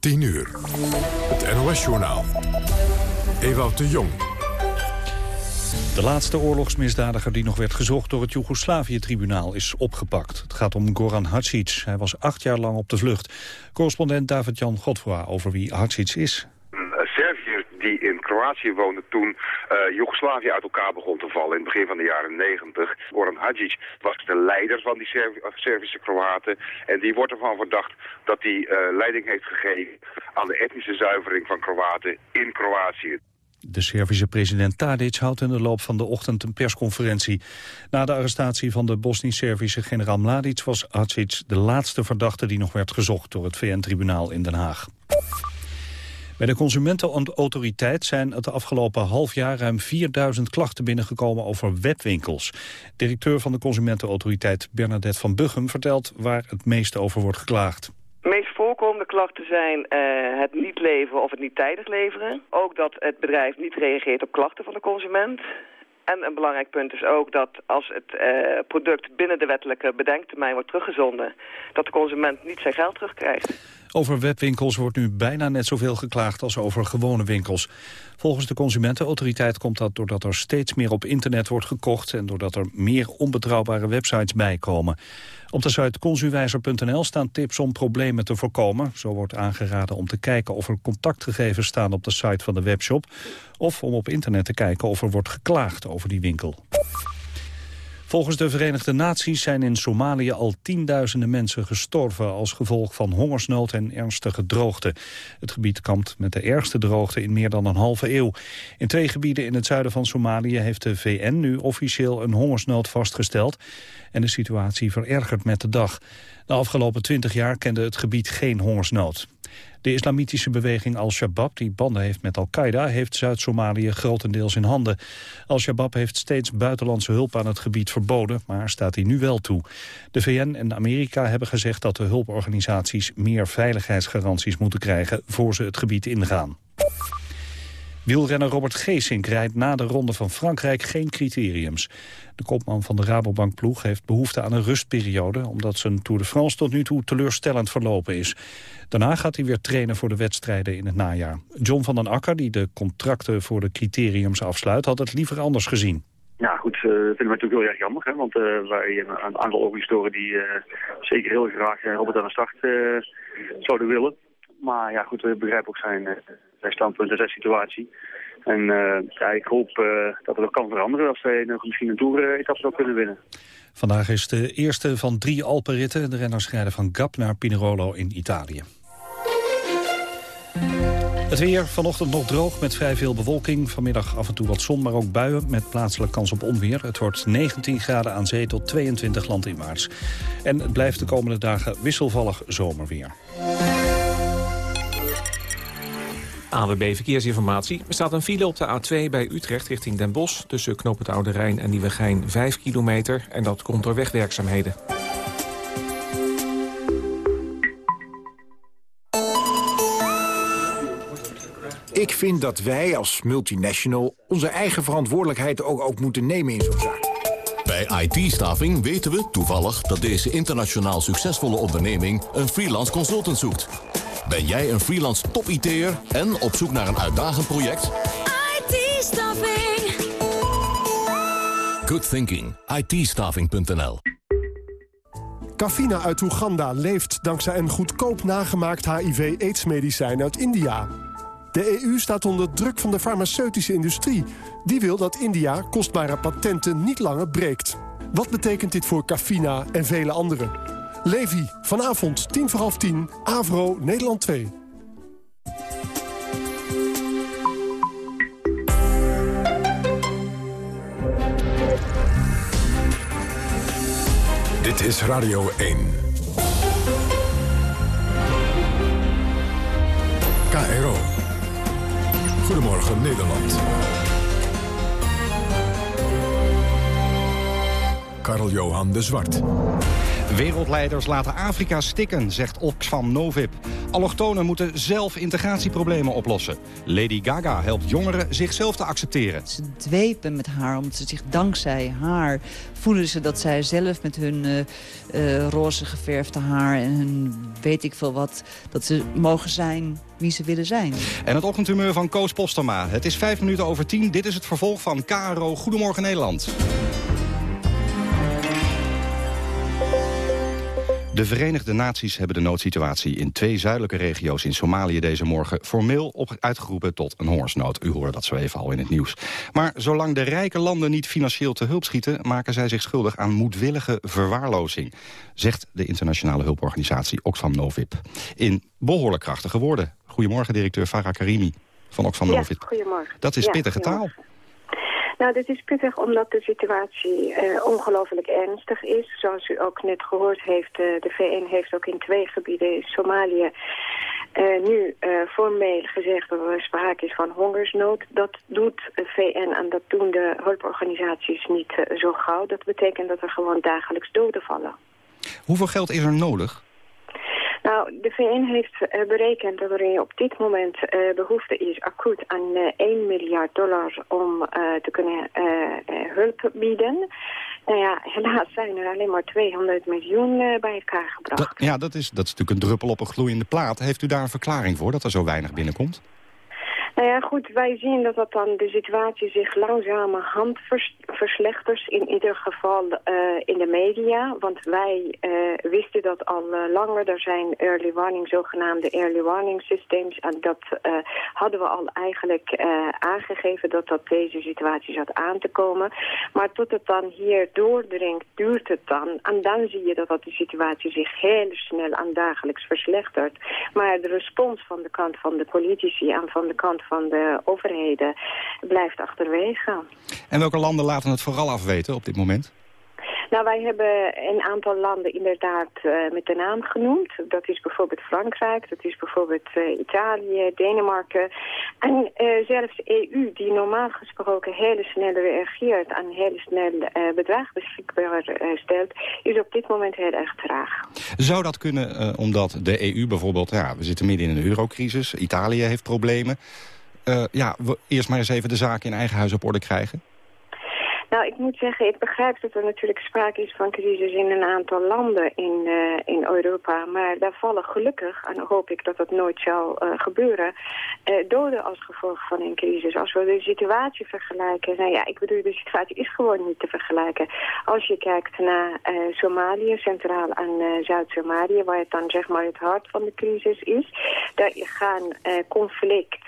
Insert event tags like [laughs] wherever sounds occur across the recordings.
10 uur. Het NOS-journaal. Ewout de Jong. De laatste oorlogsmisdadiger die nog werd gezocht door het Joegoslavië-tribunaal is opgepakt. Het gaat om Goran Hadžić. Hij was acht jaar lang op de vlucht. Correspondent David-Jan Godfroy over wie Hadžić is die in Kroatië woonde toen uh, Joegoslavië uit elkaar begon te vallen in het begin van de jaren 90. Goran Hadjic was de leider van die Servische Kroaten en die wordt ervan verdacht dat hij uh, leiding heeft gegeven aan de etnische zuivering van Kroaten in Kroatië. De Servische president Tadic houdt in de loop van de ochtend een persconferentie. Na de arrestatie van de Bosnisch-Servische generaal Mladic was Hadžić de laatste verdachte die nog werd gezocht door het VN-tribunaal in Den Haag. Bij de Consumentenautoriteit zijn het afgelopen half jaar ruim 4000 klachten binnengekomen over webwinkels. Directeur van de Consumentenautoriteit Bernadette van Buggem vertelt waar het meeste over wordt geklaagd. De meest voorkomende klachten zijn uh, het niet leveren of het niet tijdig leveren. Ook dat het bedrijf niet reageert op klachten van de consument. En een belangrijk punt is ook dat als het uh, product binnen de wettelijke bedenktermijn wordt teruggezonden... dat de consument niet zijn geld terugkrijgt. Over webwinkels wordt nu bijna net zoveel geklaagd als over gewone winkels. Volgens de Consumentenautoriteit komt dat doordat er steeds meer op internet wordt gekocht... en doordat er meer onbetrouwbare websites bijkomen. Op de site consuwijzer.nl staan tips om problemen te voorkomen. Zo wordt aangeraden om te kijken of er contactgegevens staan op de site van de webshop... of om op internet te kijken of er wordt geklaagd over die winkel. Volgens de Verenigde Naties zijn in Somalië al tienduizenden mensen gestorven als gevolg van hongersnood en ernstige droogte. Het gebied kampt met de ergste droogte in meer dan een halve eeuw. In twee gebieden in het zuiden van Somalië heeft de VN nu officieel een hongersnood vastgesteld en de situatie verergert met de dag. De afgelopen twintig jaar kende het gebied geen hongersnood. De islamitische beweging Al-Shabaab, die banden heeft met Al-Qaeda... heeft Zuid-Somalië grotendeels in handen. Al-Shabaab heeft steeds buitenlandse hulp aan het gebied verboden... maar staat die nu wel toe. De VN en Amerika hebben gezegd dat de hulporganisaties... meer veiligheidsgaranties moeten krijgen voor ze het gebied ingaan. Wielrenner Robert Geesink rijdt na de Ronde van Frankrijk geen criteriums. De kopman van de Rabobank-ploeg heeft behoefte aan een rustperiode... omdat zijn Tour de France tot nu toe teleurstellend verlopen is. Daarna gaat hij weer trainen voor de wedstrijden in het najaar. John van den Akker, die de contracten voor de criteriums afsluit... had het liever anders gezien. Ja, goed, uh, vinden we natuurlijk heel erg jammer. Hè? Want uh, wij een aantal organisatoren die zeker heel graag Robert aan de start zouden willen. Maar ja, goed, we begrijpen ook zijn, zijn standpunt en zijn situatie. En ja, ik hoop dat het ook kan veranderen als wij nog misschien een tour-etappe zou kunnen winnen. Vandaag is de eerste van drie Alpenritten. De renners rijden van Gap naar Pinerolo in Italië. Het weer vanochtend nog droog met vrij veel bewolking. Vanmiddag af en toe wat zon, maar ook buien met plaatselijk kans op onweer. Het wordt 19 graden aan zee tot 22 landinwaarts. En het blijft de komende dagen wisselvallig zomerweer. AWB Verkeersinformatie. Er staat een file op de A2 bij Utrecht richting Den Bosch... tussen Knoop het Oude Rijn en Nieuwegein 5 kilometer. En dat komt door wegwerkzaamheden. Ik vind dat wij als multinational onze eigen verantwoordelijkheid ook, ook moeten nemen in zo'n zaak. Bij IT-staving weten we toevallig dat deze internationaal succesvolle onderneming een freelance consultant zoekt. Ben jij een freelance top-IT'er en op zoek naar een uitdagend project? IT-staving. Good thinking. it Kafina uit Oeganda leeft dankzij een goedkoop nagemaakt HIV-AIDS-medicijn uit India. De EU staat onder druk van de farmaceutische industrie. Die wil dat India kostbare patenten niet langer breekt. Wat betekent dit voor Kafina en vele anderen? Levi, vanavond tien voor half tien, Avro, Nederland 2. Dit is Radio 1. KRO. Goedemorgen Nederland. Karl-Johan de Zwart. Wereldleiders laten Afrika stikken, zegt Oxfam Novib. Allochtonen moeten zelf integratieproblemen oplossen. Lady Gaga helpt jongeren zichzelf te accepteren. Ze dwepen met haar, omdat ze zich dankzij haar voelen ze dat zij zelf met hun uh, uh, roze geverfde haar en hun weet ik veel wat, dat ze mogen zijn wie ze willen zijn. En het ochtendhumeur van Koos Postema. Het is vijf minuten over tien. Dit is het vervolg van KRO Goedemorgen Nederland. De Verenigde Naties hebben de noodsituatie in twee zuidelijke regio's in Somalië deze morgen formeel op uitgeroepen tot een hongersnood. U hoorde dat zo even al in het nieuws. Maar zolang de rijke landen niet financieel te hulp schieten, maken zij zich schuldig aan moedwillige verwaarlozing, zegt de internationale hulporganisatie Oxfam Novib. In behoorlijk krachtige woorden. Goedemorgen, directeur Farah Karimi van Oxfam Novib. Goedemorgen. Dat is pittige taal. Nou, dit is pittig omdat de situatie uh, ongelooflijk ernstig is. Zoals u ook net gehoord heeft, uh, de VN heeft ook in twee gebieden in Somalië... Uh, nu formeel gezegd dat er sprake is van hongersnood. Dat doet de VN en dat doen de hulporganisaties niet zo gauw. Dat betekent dat er gewoon dagelijks doden vallen. Hoeveel geld is er nodig? Nou, de VN heeft uh, berekend dat er op dit moment uh, behoefte is acuut aan uh, 1 miljard dollar om te kunnen hulp bieden. Nou ja, helaas zijn er alleen maar 200 miljoen bij elkaar gebracht. Dat, ja, dat is, dat is natuurlijk een druppel op een gloeiende plaat. Heeft u daar een verklaring voor dat er zo weinig binnenkomt? Nou ja, goed, wij zien dat dat dan de situatie zich langzamerhand vers verslechtert. In ieder geval uh, in de media. Want wij uh, wisten dat al uh, langer. Er zijn early warning, zogenaamde early warning systems. En dat hadden we al eigenlijk aangegeven dat dat deze situatie zat aan te komen. Maar tot het dan hier doordringt, duurt het dan. En dan zie je dat, dat de situatie zich heel snel en dagelijks verslechtert. Maar de respons van de kant van de politici en van de kant van de overheden blijft achterwege. En welke landen laten het vooral afweten op dit moment? Nou, wij hebben een aantal landen inderdaad uh, met de naam genoemd. Dat is bijvoorbeeld Frankrijk, dat is bijvoorbeeld uh, Italië, Denemarken. En uh, zelfs EU, die normaal gesproken heel snel reageert en heel snel bedrag beschikbaar stelt, is op dit moment heel erg traag. Zou dat kunnen omdat de EU bijvoorbeeld, ja, we zitten midden in een eurocrisis, Italië heeft problemen. Ja, we eerst maar eens even de zaken in eigen huis op orde krijgen? Nou, ik moet zeggen, ik begrijp dat er natuurlijk sprake is van crisis in een aantal landen in, uh, in Europa. Maar daar vallen gelukkig, en hoop ik dat dat nooit zal uh, gebeuren, uh, doden als gevolg van een crisis. Als we de situatie vergelijken, nou ja, ik bedoel, de situatie is gewoon niet te vergelijken. Als je kijkt naar Somalië, Centraal- en Zuid-Somalië, waar het dan zeg maar het hart van de crisis is, daar gaan conflict,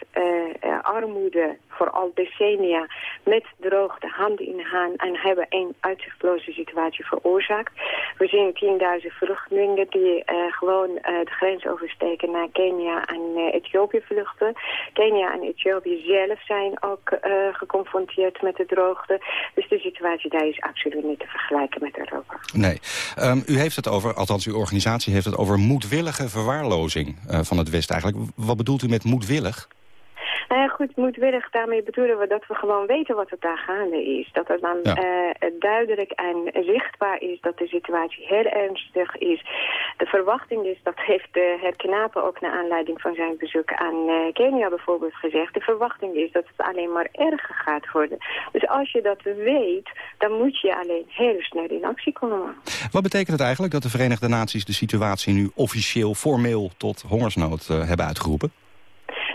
armoede, voor al decennia met droogte handen in hand en hebben een uitzichtloze situatie veroorzaakt. We zien 10.000 vluchtelingen die uh, gewoon uh, de grens oversteken naar Kenia en uh, Ethiopië vluchten. Kenia en Ethiopië zelf zijn ook geconfronteerd met de droogte. Dus de situatie daar is absoluut niet te vergelijken met Europa. Nee. Um, u heeft het over, althans uw organisatie heeft het over moedwillige verwaarlozing van het Westen eigenlijk. Wat bedoelt u met moedwillig? Nou ja, goed, moedwillig, daarmee bedoelen we dat we gewoon weten wat er daar gaande is. Dat er dan ja. uh, duidelijk en zichtbaar is dat de situatie heel ernstig is. De verwachting is, dat heeft de heer Knapen ook naar aanleiding van zijn bezoek aan uh, Kenia bijvoorbeeld gezegd. De verwachting is dat het alleen maar erger gaat worden. Dus als je dat weet, dan moet je alleen heel snel in actie komen. Wat betekent het eigenlijk dat de Verenigde Naties de situatie nu officieel, formeel tot hongersnood uh, hebben uitgeroepen?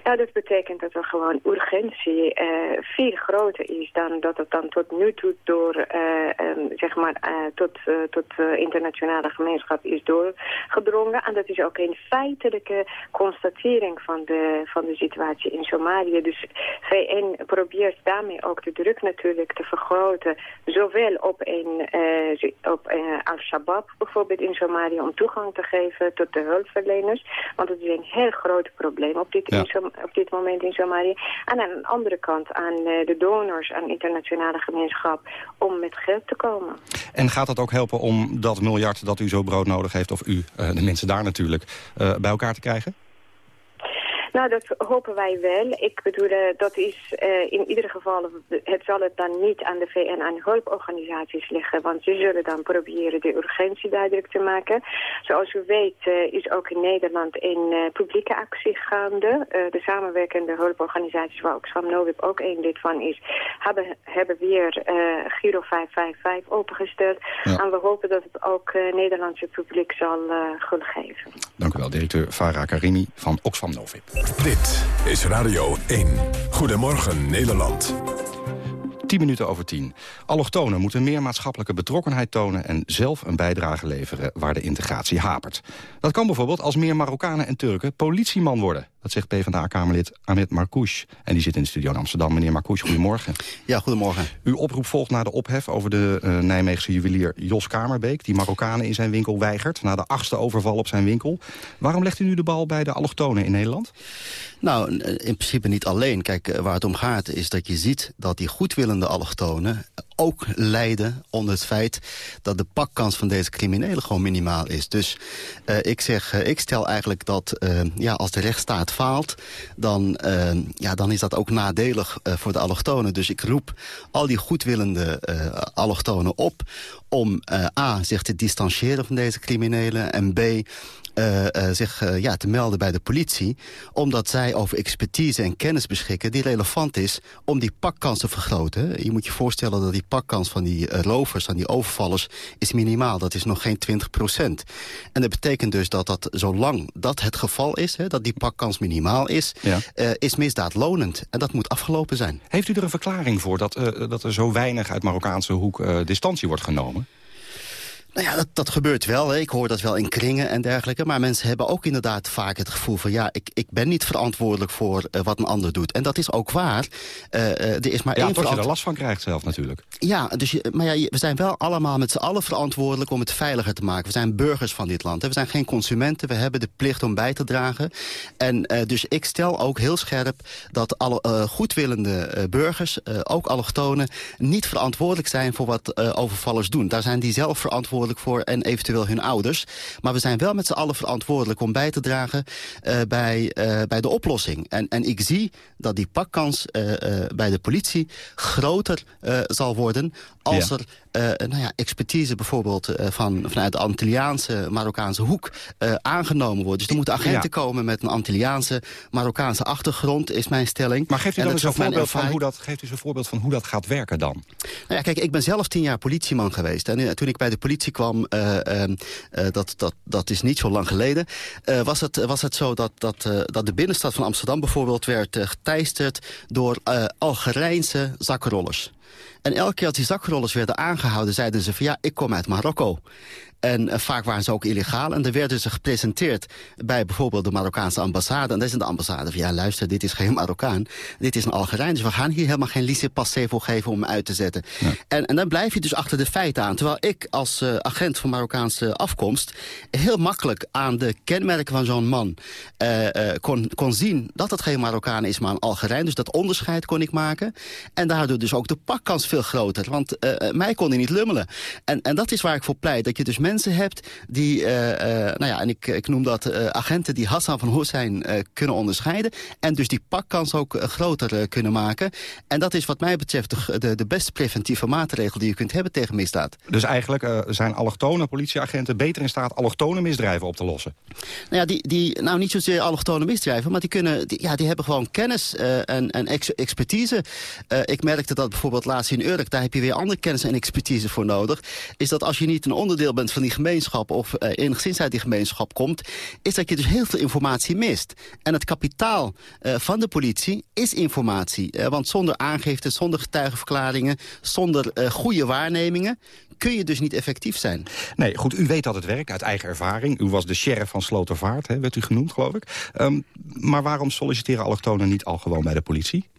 Nou, dat betekent dat er gewoon urgentie uh, veel groter is dan dat het dan tot nu toe door, uh, um, zeg maar, uh, tot, tot internationale gemeenschap is doorgedrongen. En dat is ook een feitelijke constatering van de, van de situatie in Somalië. Dus VN probeert daarmee ook de druk natuurlijk te vergroten, zowel op, een, op Al-Shabaab bijvoorbeeld in Somalië, om toegang te geven tot de hulpverleners. Want het is een heel groot probleem op dit, ja. Op dit moment in Somalië. En aan de andere kant aan eh, de donors, aan de internationale gemeenschap, om met geld te komen. En gaat dat ook helpen om dat miljard dat u zo brood nodig heeft, of u, eh, de mensen daar natuurlijk, uh, bij elkaar te krijgen? Nou, dat hopen wij wel. Ik bedoel, uh, dat is uh, in ieder geval, het zal het dan niet aan de VN, aan hulporganisaties liggen, want ze zullen dan proberen de urgentie duidelijk te maken. Zoals u weet uh, is ook in Nederland een publieke actie gaande. de samenwerkende hulporganisaties, waar ook Sam Novib ook een lid van is, hebben, hebben weer Giro 555 opengesteld. Ja. En we hopen dat het ook Nederlandse publiek zal gul geven. Dank u wel, directeur Farah Karimi van Oxfam Novib. Dit is Radio 1. Goedemorgen Nederland. 10 minuten over 10. Allochtonen moeten meer maatschappelijke betrokkenheid tonen... en zelf een bijdrage leveren waar de integratie hapert. Dat kan bijvoorbeeld als meer Marokkanen en Turken politieman worden. Dat zegt PvdA-kamerlid Ahmed Marcouch. En die zit in de studio in Amsterdam. Meneer Marcouch, goedemorgen. Ja, goedemorgen. Uw oproep volgt na de ophef over de uh, Nijmeegse juwelier Jos Kamerbeek... die Marokkanen in zijn winkel weigert... na de achtste overval op zijn winkel. Waarom legt u nu de bal bij de allochtonen in Nederland? Nou, in principe niet alleen. Kijk, eh, waar het om gaat is dat je ziet dat die goedwillende allochtonen ook lijden onder het feit dat de pakkans van deze criminelen gewoon minimaal is. Dus uh, ik zeg, uh, ik stel eigenlijk dat uh, ja, als de rechtsstaat faalt, dan, ja, dan is dat ook nadelig voor de allochtonen. Dus ik roep al die goedwillende allochtonen op om A, zich te distancieren van deze criminelen... en B, zich uh, ja, te melden bij de politie. Omdat zij over expertise en kennis beschikken die relevant is om die pakkans te vergroten. Je moet je voorstellen dat die pakkans van die rovers, van die overvallers, is minimaal. Dat is nog geen 20 procent. En dat betekent dus dat dat zolang dat het geval is, hè, dat die pakkans minimaal is, ja. is misdaad lonend. En dat moet afgelopen zijn. Heeft u er een verklaring voor dat, dat er zo weinig uit Marokkaanse hoek distantie wordt genomen? Nou ja, dat, dat gebeurt wel. Hè. Ik hoor dat wel in kringen en dergelijke. Maar mensen hebben ook inderdaad vaak het gevoel van... ja, ik, ik ben niet verantwoordelijk voor uh, wat een ander doet. En dat is ook waar. Uh, er is maar ja, één tot je er last van krijgt zelf natuurlijk. Ja, dus je, maar ja, we zijn wel allemaal met z'n allen verantwoordelijk... om het veiliger te maken. We zijn burgers van dit land. Hè. We zijn geen consumenten. We hebben de plicht om bij te dragen. En uh, dus ik stel ook heel scherp dat alle goedwillende burgers... ook allochtonen, niet verantwoordelijk zijn voor wat overvallers doen. Daar zijn die zelf verantwoordelijk voor en eventueel hun ouders. Maar we zijn wel met z'n allen verantwoordelijk om bij te dragen uh, bij, uh, bij de oplossing. En, en ik zie dat die pakkans uh, bij de politie groter zal worden als ja. er nou ja, expertise bijvoorbeeld van, vanuit de Antilliaanse, Marokkaanse hoek aangenomen wordt. Dus er moeten agenten ja. komen met een Antilliaanse, Marokkaanse achtergrond, is mijn stelling. Maar geeft u dan eens een voorbeeld van hoe dat, geeft u een voorbeeld van hoe dat gaat werken dan? Nou ja, kijk, ik ben zelf tien jaar politieman geweest. En toen ik bij de politie kwam, uh, uh, dat, dat, dat is niet zo lang geleden... Uh, was, het, was het zo dat, dat, dat de binnenstad van Amsterdam bijvoorbeeld... werd geteisterd door Algerijnse zakkenrollers. En elke keer als die zakrollers werden aangehouden... zeiden ze van ja, ik kom uit Marokko. En uh, vaak waren ze ook illegaal. En dan werden ze gepresenteerd bij bijvoorbeeld de Marokkaanse ambassade. En dan is de ambassade van ja, luister, dit is geen Marokkaan. Dit is een Algerijn. Dus we gaan hier helemaal geen laissez-passer voor geven om hem uit te zetten. Ja. En, en dan blijf je dus achter de feiten aan. Terwijl ik als uh, agent van Marokkaanse afkomst... heel makkelijk aan de kenmerken van zo'n man uh, kon, kon zien... dat het geen Marokkaan is, maar een Algerijn. Dus dat onderscheid kon ik maken. En daardoor dus ook de pakkans veel groter. Want mij kon hij niet lummelen. En, en dat is waar ik voor pleit. Dat je dus mensen hebt die, uh, uh, nou ja, en ik, ik noem dat uh, agenten die Hassan van Hussein kunnen onderscheiden. En dus die pakkans ook groter kunnen maken. En dat is wat mij betreft de, de, de, beste preventieve maatregel die je kunt hebben tegen misdaad. Dus eigenlijk zijn allochtone politieagenten beter in staat allochtone misdrijven op te lossen? Nou ja, die, die, nou niet zozeer allochtone misdrijven, maar die, kunnen, die, ja, die hebben gewoon kennis en, en ex expertise. ik merkte dat bijvoorbeeld laatst in Urk, daar heb je weer andere kennis en expertise voor nodig. Is dat als je niet een onderdeel bent van die gemeenschap of uh, enigszins uit die gemeenschap komt... is dat je dus heel veel informatie mist. En het kapitaal uh, van de politie is informatie. Uh, want zonder aangifte, zonder getuigenverklaringen... zonder goede waarnemingen kun je dus niet effectief zijn. Nee, goed, u weet dat het werkt uit eigen ervaring. U was de sheriff van Slotervaart, hè, werd u genoemd, geloof ik. Um, maar waarom solliciteren allochtonen niet al gewoon bij de politie?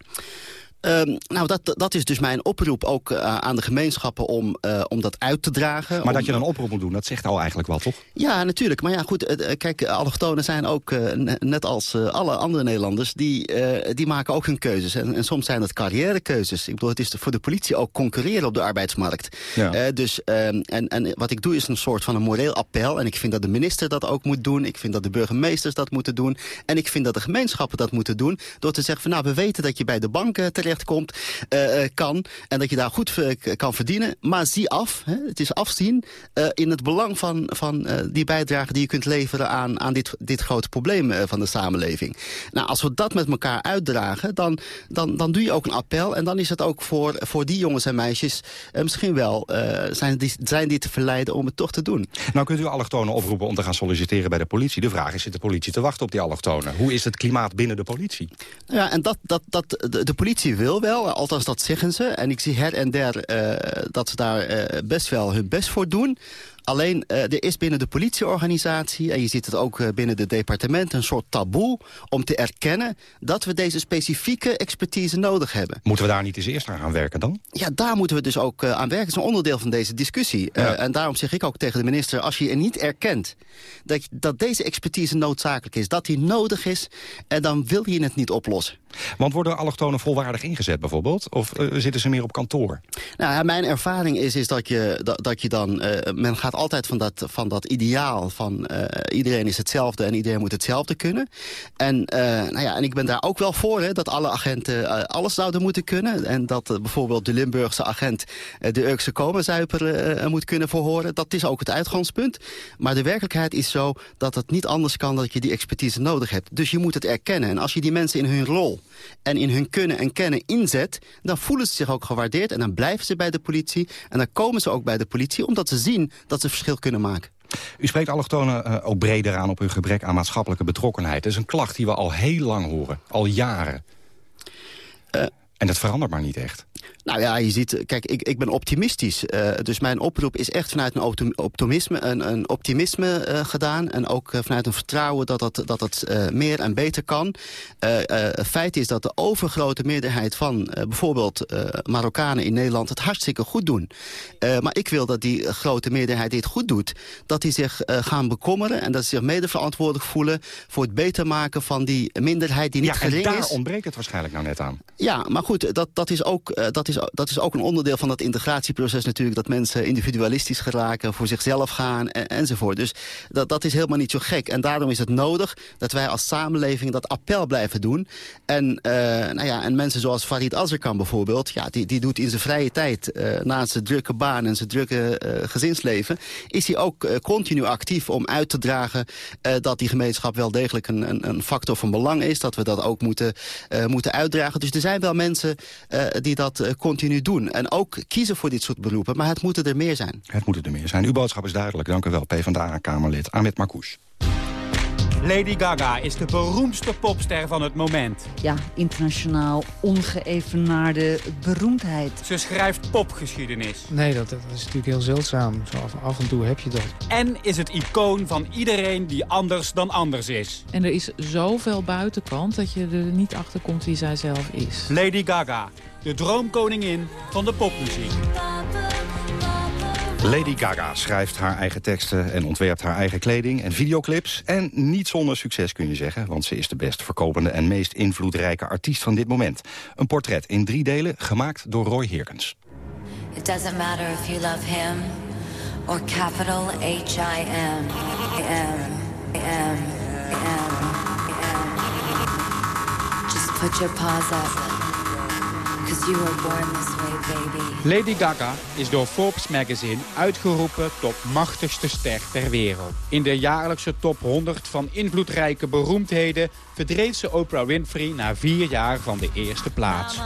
Ehm, nou, dat, dat is dus mijn oproep ook uh, aan de gemeenschappen om, uh, om dat uit te dragen. Maar om, dat je dan een oproep moet doen, dat zegt al eigenlijk wel, toch? Ja, natuurlijk. Maar ja, goed, uh, kijk, allochtonen zijn ook, net als alle andere Nederlanders... die, die maken ook hun keuzes. En, en, soms zijn dat carrièrekeuzes. Ik bedoel, het is voor de politie ook concurreren op de arbeidsmarkt. Ja. dus, ehm, en, en wat ik doe is een soort van een moreel appel. En ik vind dat de minister dat ook moet doen. Ik vind dat de burgemeesters dat moeten doen. En ik vind dat de gemeenschappen dat moeten doen. Door te zeggen van, nou, we weten dat je bij de banken terechtkomt, uh, kan. En dat je daar goed kan verdienen. Maar zie af, hè, het is afzien, uh, in het belang van, van uh, die bijdrage die je kunt leveren aan, aan dit, dit grote probleem van de samenleving. Nou, als we dat met elkaar uitdragen, dan, dan, dan doe je ook een appel. En dan is het ook voor, voor die jongens en meisjes misschien wel, zijn, die, zijn die te verleiden om het toch te doen. Nou kunt u allochtonen oproepen om te gaan solliciteren bij de politie. De vraag is, zit de politie te wachten op die allochtonen? Hoe is het klimaat binnen de politie? Ja, en dat, dat, dat, de, de politie wil wel, althans dat zeggen ze. En ik zie her en der uh, dat ze daar uh, best wel hun best voor doen. Alleen, uh, er is binnen de politieorganisatie... en je ziet het ook binnen de departementen... een soort taboe om te erkennen... dat we deze specifieke expertise nodig hebben. Moeten we daar niet eens eerst aan gaan werken dan? Ja, daar moeten we dus ook aan werken. Het is een onderdeel van deze discussie. Ja. en daarom zeg ik ook tegen de minister... als je er niet erkent dat, dat deze expertise noodzakelijk is... dat die nodig is, en dan wil je het niet oplossen. Want worden allochtonen volwaardig ingezet bijvoorbeeld? Of zitten ze meer op kantoor? Nou ja, mijn ervaring is, is dat, je, dat, dat je dan... men gaat altijd van dat, van dat ideaal van uh, iedereen is hetzelfde en iedereen moet hetzelfde kunnen. En, nou ja, en ik ben daar ook wel voor, hè, dat alle agenten alles zouden moeten kunnen. En dat bijvoorbeeld de Limburgse agent de Urkse komenzuiper moet kunnen verhoren. Dat is ook het uitgangspunt. Maar de werkelijkheid is zo dat het niet anders kan dat je die expertise nodig hebt. Dus je moet het erkennen. En als je die mensen in hun rol en in hun kunnen en kennen inzet... dan voelen ze zich ook gewaardeerd en dan blijven ze bij de politie. En dan komen ze ook bij de politie omdat ze zien dat ze verschil kunnen maken. U spreekt allochtonen uh, ook breder aan op hun gebrek aan maatschappelijke betrokkenheid. Dat is een klacht die we al heel lang horen, al jaren. Uh, en dat verandert maar niet echt. Nou ja, je ziet, kijk, ik, ik ben optimistisch. Uh, dus mijn oproep is echt vanuit een optimisme, een, een optimisme uh, gedaan. En ook uh, vanuit een vertrouwen dat dat, dat het meer en beter kan. feit is dat de overgrote meerderheid van bijvoorbeeld Marokkanen in Nederland het hartstikke goed doen. maar ik wil dat die grote meerderheid die het goed doet, dat die zich gaan bekommeren en dat ze zich mede verantwoordelijk voelen voor het beter maken van die minderheid die niet ja, gering is. Ja, daar ontbreekt het waarschijnlijk nou net aan. Ja, maar goed, dat, dat, is ook, dat, is, dat is ook een onderdeel van dat integratieproces natuurlijk... dat mensen individualistisch geraken, voor zichzelf gaan en, enzovoort. Dus dat, dat is helemaal niet zo gek. En daarom is het nodig dat wij als samenleving dat appel blijven doen. En, uh, nou ja, en mensen zoals Farid Azarkan bijvoorbeeld... Ja, die, die doet in zijn vrije tijd, uh, naast zijn drukke baan en zijn drukke uh, gezinsleven... is hij ook continu actief om uit te dragen... dat die gemeenschap wel degelijk een, een, een, factor van belang is. Dat we dat ook moeten, moeten uitdragen. Dus er zijn wel mensen die dat continu doen. En ook kiezen voor dit soort beroepen. Maar het moeten er meer zijn. Het moeten er meer zijn. Uw boodschap is duidelijk. Dank u wel, PvdA-Kamerlid Ahmed Marcouch. Lady Gaga is de beroemdste popster van het moment. Ja, internationaal ongeëvenaarde beroemdheid. Ze schrijft popgeschiedenis. Nee, dat, dat is natuurlijk heel zeldzaam. Zo af, af, en toe heb je dat. En is het icoon van iedereen die anders dan anders is. En er is zoveel buitenkant dat je er niet achter komt wie zij zelf is. Lady Gaga, de droomkoningin van de popmuziek. Lady Gaga schrijft haar eigen teksten en ontwerpt haar eigen kleding en videoclips. En niet zonder succes kun je zeggen, want ze is de best verkopende en meest invloedrijke artiest van dit moment. Een portret in drie delen, gemaakt door Roy Herkens. It doesn't matter if you love him or capital H-I-M. M, M, M, M. Just put your paws up. You were born this way, baby. Lady Gaga is door Forbes magazine uitgeroepen tot machtigste ster ter wereld. In de jaarlijkse top 100 van invloedrijke beroemdheden verdreef ze Oprah Winfrey na vier jaar van de eerste plaats.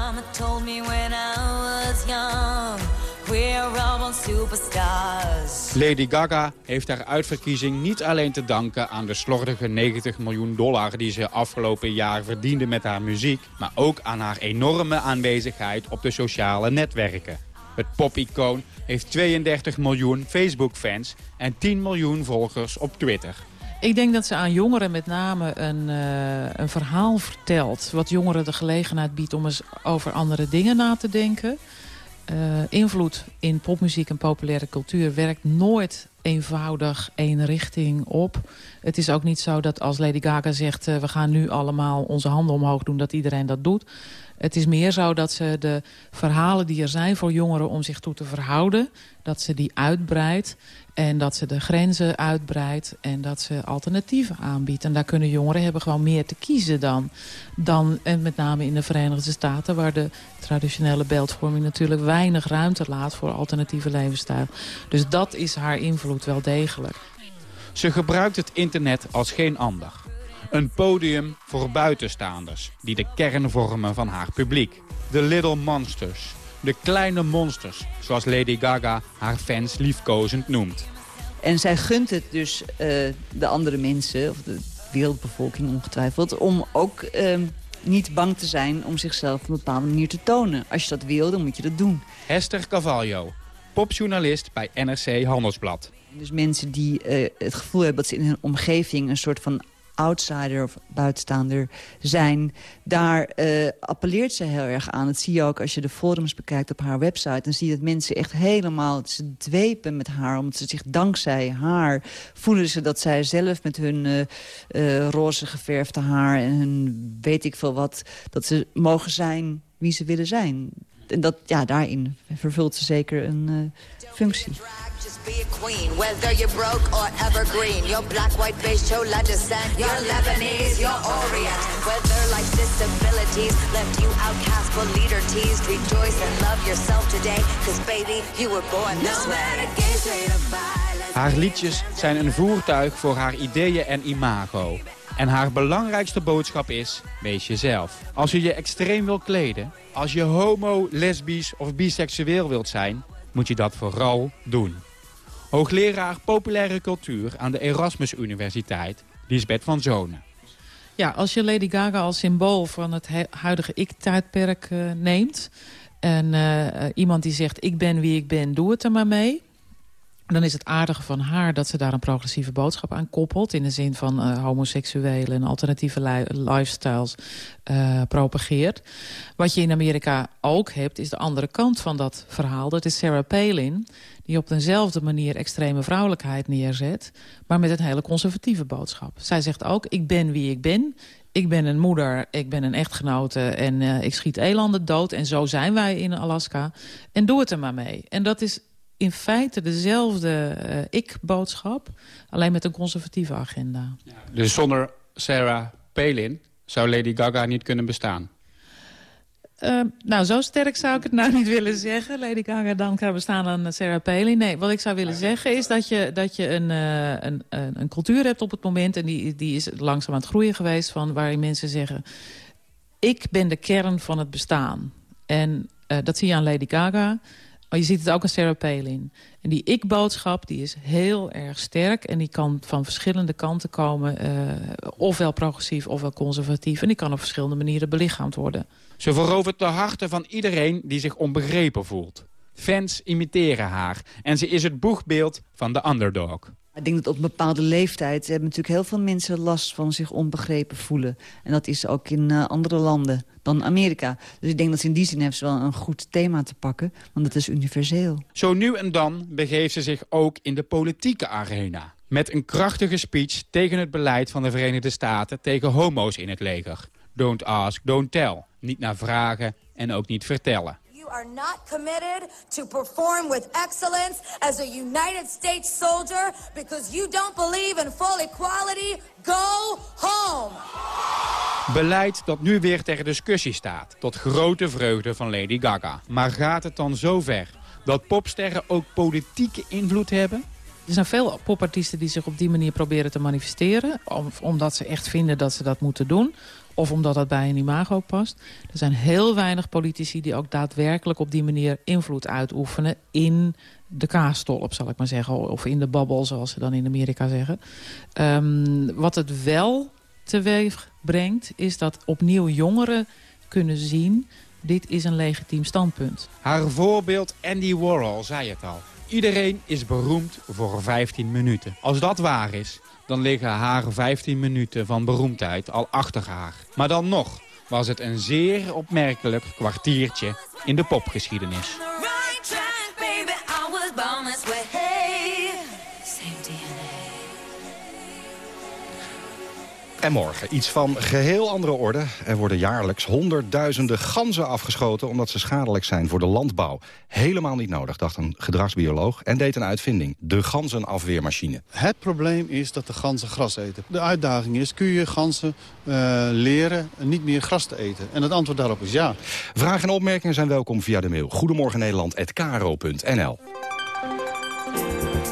Lady Gaga heeft haar uitverkiezing niet alleen te danken aan de slordige 90 miljoen dollar die ze afgelopen jaar verdiende met haar muziek, maar ook aan haar enorme aanwezigheid op de sociale netwerken. Het pop-icoon heeft 32 miljoen Facebook-fans en 10 miljoen volgers op Twitter. Ik denk dat ze aan jongeren met name een, uh, een verhaal vertelt... wat jongeren de gelegenheid biedt om eens over andere dingen na te denken. Uh, invloed in popmuziek en populaire cultuur werkt nooit eenvoudig één richting op. Het is ook niet zo dat als Lady Gaga zegt... Uh, we gaan nu allemaal onze handen omhoog doen, dat iedereen dat doet. Het is meer zo dat ze de verhalen die er zijn voor jongeren om zich toe te verhouden... dat ze die uitbreidt en dat ze de grenzen uitbreidt en dat ze alternatieven aanbiedt. En daar kunnen jongeren hebben gewoon meer te kiezen dan. dan en met name in de Verenigde Staten... waar de traditionele beeldvorming natuurlijk weinig ruimte laat... voor alternatieve levensstijl. Dus dat is haar invloed wel degelijk. Ze gebruikt het internet als geen ander. Een podium voor buitenstaanders die de kern vormen van haar publiek. De Little Monsters. De kleine monsters, zoals Lady Gaga haar fans liefkozend noemt. En zij gunt het dus uh, de andere mensen, of de wereldbevolking ongetwijfeld... om ook uh, niet bang te zijn om zichzelf op een bepaalde manier te tonen. Als je dat wil, dan moet je dat doen. Hester Carvalho, popjournalist bij NRC Handelsblad. Dus mensen die uh, het gevoel hebben dat ze in hun omgeving... een soort van outsider of buitenstaander zijn. Daar uh, appelleert ze heel erg aan. Dat zie je ook als je de forums bekijkt op haar website. Dan zie je dat mensen echt helemaal ze dwepen met haar. Omdat ze zich dankzij haar voelen ze dat zij zelf met hun uh, uh, roze geverfde haar... en hun weet ik veel wat, dat ze mogen zijn wie ze willen zijn. En dat, ja, daarin vervult ze zeker een functie. Be a queen, whether you're broke or evergreen. You're black, white, beige, chola descent. You're Lebanese, you're Orient. Whether life's disabilities left you outcast but leader teased. Rejoice and love yourself today, cause baby, you were born this way. Haar liedjes zijn een voertuig voor haar ideeën en imago. En haar belangrijkste boodschap is, wees jezelf. Als je je extreem wil kleden, als je homo, lesbisch of biseksueel wilt zijn... moet je dat vooral doen. Hoogleraar Populaire Cultuur aan de Erasmus Universiteit, Lisbeth van Zonen. Ja, als je Lady Gaga als symbool van het huidige ik-tijdperk uh, neemt... en uh, iemand die zegt, ik ben wie ik ben, doe het er maar mee... dan is het aardige van haar dat ze daar een progressieve boodschap aan koppelt... in de zin van uh, homoseksuele en alternatieve li lifestyles propageert. Wat je in Amerika ook hebt, is de andere kant van dat verhaal. Dat is Sarah Palin die op dezelfde manier extreme vrouwelijkheid neerzet... maar met een hele conservatieve boodschap. Zij zegt ook, ik ben wie ik ben. Ik ben een moeder, ik ben een echtgenote en uh, ik schiet elanden dood. En zo zijn wij in Alaska. En doe het er maar mee. En dat is in feite dezelfde uh, ik-boodschap... alleen met een conservatieve agenda. Ja, dus zonder Sarah Palin zou Lady Gaga niet kunnen bestaan? Uh, nou, zo sterk zou ik het nou niet willen zeggen. Lady Gaga, dan gaan we staan aan Sarah Palin. Nee, wat ik zou willen zeggen is dat je, dat je een, uh, een, een, een, cultuur hebt op het moment... en die, die is langzaam aan het groeien geweest... Van waarin mensen zeggen, ik ben de kern van het bestaan. En uh, dat zie je aan Lady Gaga... Maar je ziet het ook aan Sarah Palin. En die ik-boodschap die is heel erg sterk. En die kan van verschillende kanten komen. Uh, ofwel progressief ofwel conservatief. En die kan op verschillende manieren belichaamd worden. Ze verovert de harten van iedereen die zich onbegrepen voelt. Fans imiteren haar. En ze is het boegbeeld van de underdog. Ik denk dat op een bepaalde leeftijd hebben natuurlijk heel veel mensen last van zich onbegrepen voelen. En dat is ook in uh, andere landen dan Amerika. Dus ik denk dat ze in die zin heeft ze wel een goed thema te pakken, want het is universeel. Zo nu en dan begeeft ze zich ook in de politieke arena. Met een krachtige speech tegen het beleid van de Verenigde Staten tegen homo's in het leger. Don't ask, don't tell. Niet naar vragen en ook niet vertellen. Are not committed to perform with excellence as a United States soldier because you don't believe in full equality, go home. Beleid dat nu weer ter discussie staat, tot grote vreugde van Lady Gaga. Maar gaat het dan zo ver dat popsterren ook politieke invloed hebben? Er zijn veel popartiesten die zich op die manier proberen te manifesteren... omdat ze echt vinden dat ze dat moeten doen of omdat dat bij een imago past. Er zijn heel weinig politici die ook daadwerkelijk op die manier invloed uitoefenen in de kaastolp, zal ik maar zeggen. Of in de babbel, zoals ze dan in Amerika zeggen. Um, wat het wel teweeg brengt, is dat opnieuw jongeren kunnen zien... dit is een legitiem standpunt. Haar voorbeeld Andy Warhol zei het al. Iedereen is beroemd voor 15 minuten. Als dat waar is, dan liggen haar 15 minuten van beroemdheid al achter haar. Maar dan nog was het een zeer opmerkelijk kwartiertje in de popgeschiedenis. En morgen iets van geheel andere orde. Er worden jaarlijks honderdduizenden ganzen afgeschoten... omdat ze schadelijk zijn voor de landbouw. Helemaal niet nodig, dacht een gedragsbioloog... en deed een uitvinding, de ganzenafweermachine. Het probleem is dat de ganzen gras eten. De uitdaging is, kun je ganzen eh, leren niet meer gras te eten? En het antwoord daarop is ja. Vragen en opmerkingen zijn welkom via de mail. Goedemorgen Nederland@kro.nl.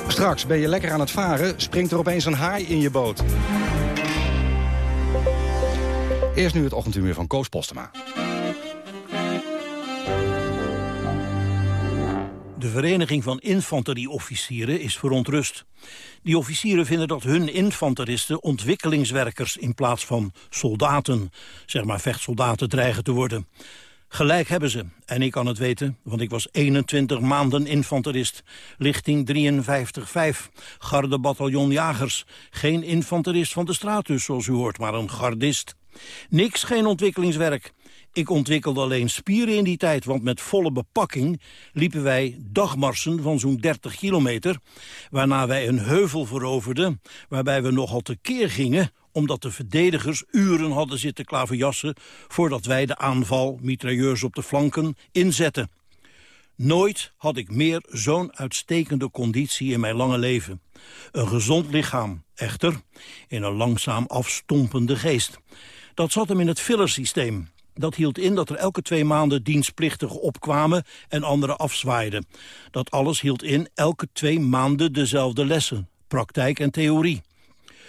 Straks ben je lekker aan het varen, springt er opeens een haai in je boot. Eerst nu het ochtendhumeur van Koos Postema. De Vereniging van Infanterieofficieren is verontrust. Die officieren vinden dat hun infanteristen ontwikkelingswerkers... in plaats van soldaten, zeg maar vechtsoldaten, dreigen te worden. Gelijk hebben ze, en ik kan het weten, want ik was 21 maanden infanterist. Lichting 53-5, gardebataljon jagers. Geen infanterist van de straat dus, zoals u hoort, maar een gardist. Niks geen ontwikkelingswerk. Ik ontwikkelde alleen spieren in die tijd, want met volle bepakking liepen wij dagmarsen van zo'n 30 kilometer, waarna wij een heuvel veroverden, waarbij we nogal tekeer gingen, omdat de verdedigers uren hadden zitten klaverjassen voordat wij de aanval, mitrailleurs op de flanken, inzetten. Nooit had ik meer zo'n uitstekende conditie in mijn lange leven. Een gezond lichaam, echter, in een langzaam afstompende geest. Dat zat hem in het fillersysteem. Dat hield in dat er elke twee maanden dienstplichtigen opkwamen en anderen afzwaaiden. Dat alles hield in elke twee maanden dezelfde lessen, praktijk en theorie.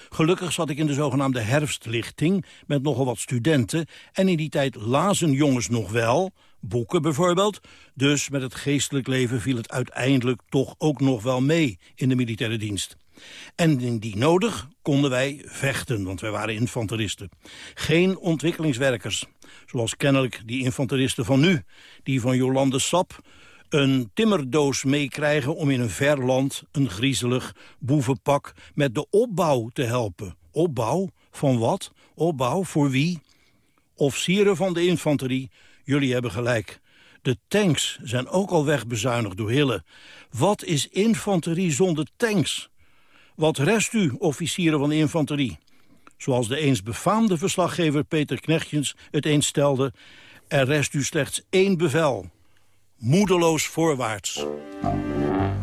Gelukkig zat ik in de zogenaamde herfstlichting met nogal wat studenten... en in die tijd lazen jongens nog wel, boeken bijvoorbeeld. Dus met het geestelijk leven viel het uiteindelijk toch ook nog wel mee in de militaire dienst. En indien nodig konden wij vechten, want wij waren infanteristen. Geen ontwikkelingswerkers, zoals kennelijk die infanteristen van nu... die van Jolande Sap een timmerdoos meekrijgen om in een ver land... een griezelig boevenpak met de opbouw te helpen. Opbouw? Van wat? Opbouw? Voor wie? Officieren van de infanterie, jullie hebben gelijk. De tanks zijn ook al wegbezuinigd door Hille. Wat is infanterie zonder tanks? Wat rest u, officieren van de infanterie? Zoals de eens befaamde verslaggever Peter Knechtjens het eens stelde... er rest u slechts één bevel. Moedeloos voorwaarts.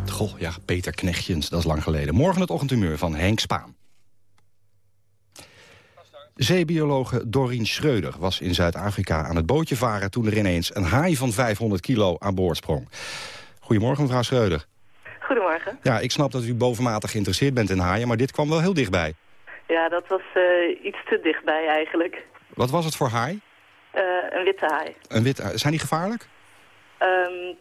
Goh, ja, Peter Knechtjens, dat is lang geleden. Morgen het ochtendhumeur van Henk Spaan. Zeebiologe Doreen Schreuder was in Zuid-Afrika aan het bootje varen... toen er ineens een haai van 500 kilo aan boord sprong. Goedemorgen, mevrouw Schreuder. Goedemorgen. Ja, ik snap dat u bovenmatig geïnteresseerd bent in haaien... maar dit kwam wel heel dichtbij. Ja, dat was eh, iets te dichtbij eigenlijk. Wat was het voor haai? Eh, een witte haai. Een wit, zijn die gevaarlijk? Ehm,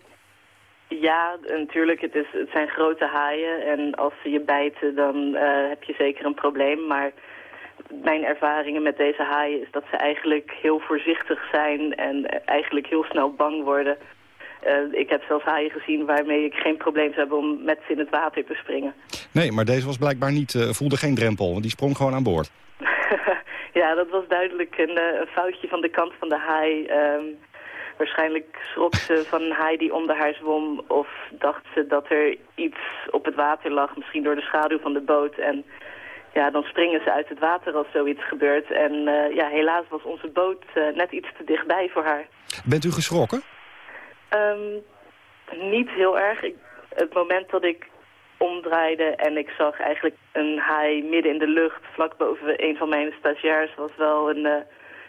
ja, natuurlijk. Het, is, het zijn grote haaien. En als ze je bijten, dan eh, heb je zeker een probleem. Maar mijn ervaringen met deze haaien is dat ze eigenlijk heel voorzichtig zijn... en eigenlijk heel snel bang worden... Eh, ik heb zelfs haaien gezien waarmee ik geen probleem zou hebben om met ze in het water te springen. Nee, maar deze was blijkbaar niet, uh, voelde geen drempel, want die sprong gewoon aan boord. [laughs] ja, dat was duidelijk een, uh, een, foutje van de kant van de haai. Um, waarschijnlijk schrok ze van een haai die onder haar zwom of dacht ze dat er iets op het water lag, misschien door de schaduw van de boot. En ja, dan springen ze uit het water als zoiets gebeurt. En ja, helaas was onze boot net iets te dichtbij voor haar. Bent u geschrokken? Um, niet heel erg. Ik, het moment dat ik omdraaide en ik zag eigenlijk een haai midden in de lucht... vlak boven een van mijn stagiairs was wel een, uh,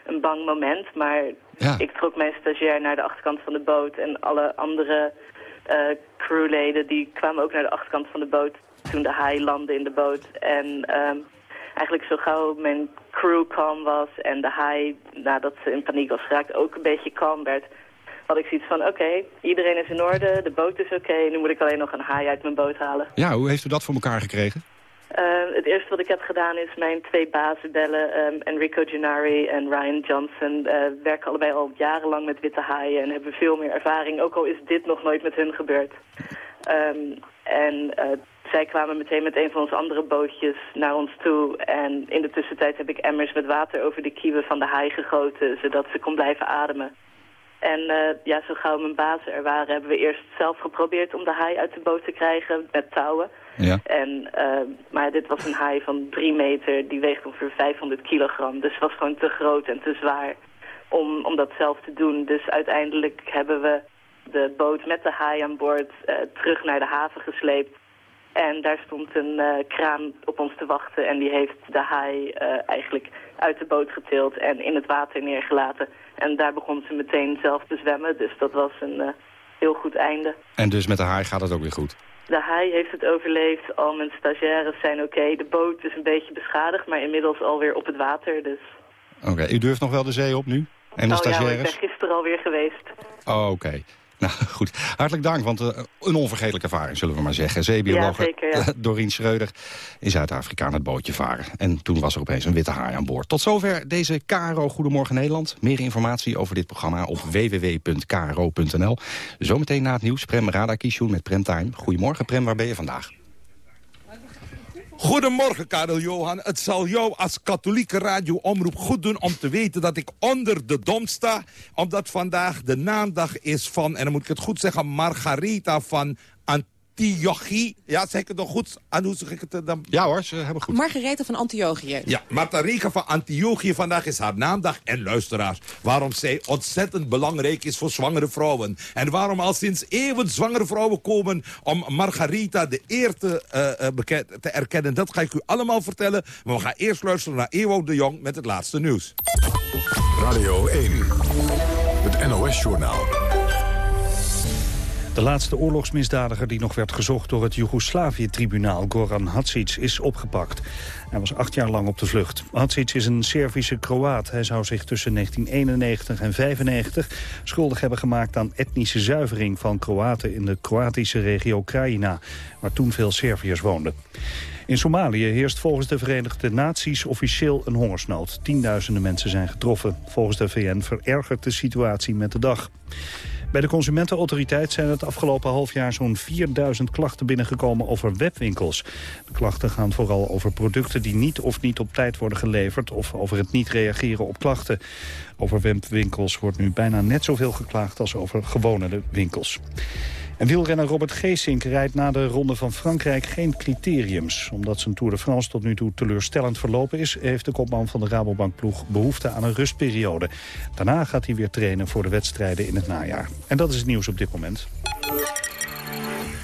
een bang moment. Maar ja. ik trok mijn stagiair naar de achterkant van de boot... en alle andere uh, crewleden die kwamen ook naar de achterkant van de boot... toen de haai landde in de boot. En um, eigenlijk zo gauw mijn crew kalm was en de haai, nadat ze in paniek was geraakt... ook een beetje kalm werd had ik zoiets van, oké, iedereen is in orde, de boot is oké, nu moet ik alleen nog een haai uit mijn boot halen. Ja, hoe heeft u dat voor elkaar gekregen? Uh, het eerste wat ik heb gedaan is mijn twee bazen bellen. Um, Enrico Gennari en Ryan Johnson uh, werken allebei al jarenlang met witte haaien en hebben veel meer ervaring. Ook al is dit nog nooit met hun gebeurd. Um, en uh, zij kwamen meteen met een van onze andere bootjes naar ons toe. En in de tussentijd heb ik emmers met water over de kieuwen van de haai gegoten, zodat ze kon blijven ademen. En uh, ja, zo gauw mijn bazen er waren, hebben we eerst zelf geprobeerd om de haai uit de boot te krijgen met touwen. Ja. En, uh, maar dit was een haai van drie meter, die weegt ongeveer 500 kilogram. Dus het was gewoon te groot en te zwaar om, om dat zelf te doen. Dus uiteindelijk hebben we de boot met de haai aan boord uh, terug naar de haven gesleept. En daar stond een uh, kraan op ons te wachten en die heeft de haai eigenlijk uit de boot getild en in het water neergelaten. En daar begon ze meteen zelf te zwemmen, dus dat was een uh, heel goed einde. En dus met de haai gaat het ook weer goed? De haai heeft het overleefd, al mijn stagiaires zijn oké. Okay. De boot is een beetje beschadigd, maar inmiddels alweer op het water, dus... Oké, okay. u durft nog wel de zee op nu? En de oh, stagiaires? Ja, ik ben gisteren alweer geweest. Oh, oké. Okay. [laughs] Nou goed, hartelijk dank, want uh, een onvergetelijke ervaring zullen we maar zeggen. Zeebioloog ja. [laughs] Doreen Schreuder in Zuid-Afrika aan het bootje varen. En toen was er opeens een witte haai aan boord. Tot zover deze KRO Goedemorgen Nederland. Meer informatie over dit programma op www.kro.nl. Zometeen na het nieuws, Prem Radakishun met Premtime. Goedemorgen Prem, waar ben je vandaag? Goedemorgen, Karel Johan. Het zal jou als katholieke radioomroep goed doen om te weten dat ik onder de dom sta. Omdat vandaag de naamdag is van, en dan moet ik het goed zeggen, Margaretha van Antiochie. Ja, zeg ik het nog goed? En hoe zeg ik het dan? Ja hoor, ze hebben goed. Margaretha van Antiochië. Ja, Margaretha van Antiochië. Vandaag is haar naamdag. En luisteraars, waarom zij ontzettend belangrijk is voor zwangere vrouwen. En waarom al sinds eeuwen zwangere vrouwen komen om Margaretha de eer te, uh, bekend, te erkennen. Dat ga ik u allemaal vertellen. Maar we gaan eerst luisteren naar Ewout de Jong met het laatste nieuws. Radio 1, het NOS-journaal. De laatste oorlogsmisdadiger die nog werd gezocht door het Joegoslavië-tribunaal, Goran Hadžić, is opgepakt. Hij was acht jaar lang op de vlucht. Hadžić is een Servische Kroaat. Hij zou zich tussen 1991 en 1995 schuldig hebben gemaakt aan etnische zuivering van Kroaten in de Kroatische regio Krajina, waar toen veel Serviërs woonden. In Somalië heerst volgens de Verenigde Naties officieel een hongersnood. Tienduizenden mensen zijn getroffen. Volgens de VN verergert de situatie met de dag. Bij de Consumentenautoriteit zijn het afgelopen half jaar zo'n 4000 klachten binnengekomen over webwinkels. De klachten gaan vooral over producten die niet of niet op tijd worden geleverd of over het niet reageren op klachten. Over webwinkels wordt nu bijna net zoveel geklaagd als over gewone winkels. En wielrenner Robert Geesink rijdt na de Ronde van Frankrijk geen criteriums. Omdat zijn Tour de France tot nu toe teleurstellend verlopen is... heeft de kopman van de Rabobankploeg behoefte aan een rustperiode. Daarna gaat hij weer trainen voor de wedstrijden in het najaar. En dat is het nieuws op dit moment.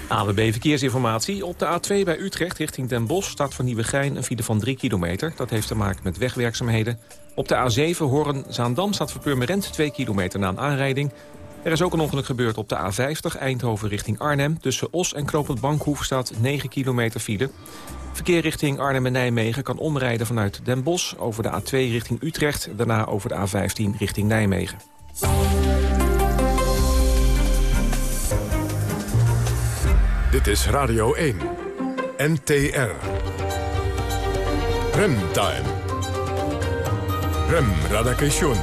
AWB Verkeersinformatie. Op de A2 bij Utrecht richting Den Bosch staat voor Nieuwegein een file van 3 kilometer. Dat heeft te maken met wegwerkzaamheden. Op de A7 Horen-Zaandam staat voor Purmerend 2 kilometer na een aanrijding. Er is ook een ongeluk gebeurd op de A50 Eindhoven richting Arnhem. Tussen Os en Knopend Bankhoef staat 9 kilometer file. Verkeer richting Arnhem en Nijmegen kan omrijden vanuit Den Bosch... over de A2 richting Utrecht, daarna over de A15 richting Nijmegen. Dit is Radio 1. NTR. Remtime. Rem Radakation.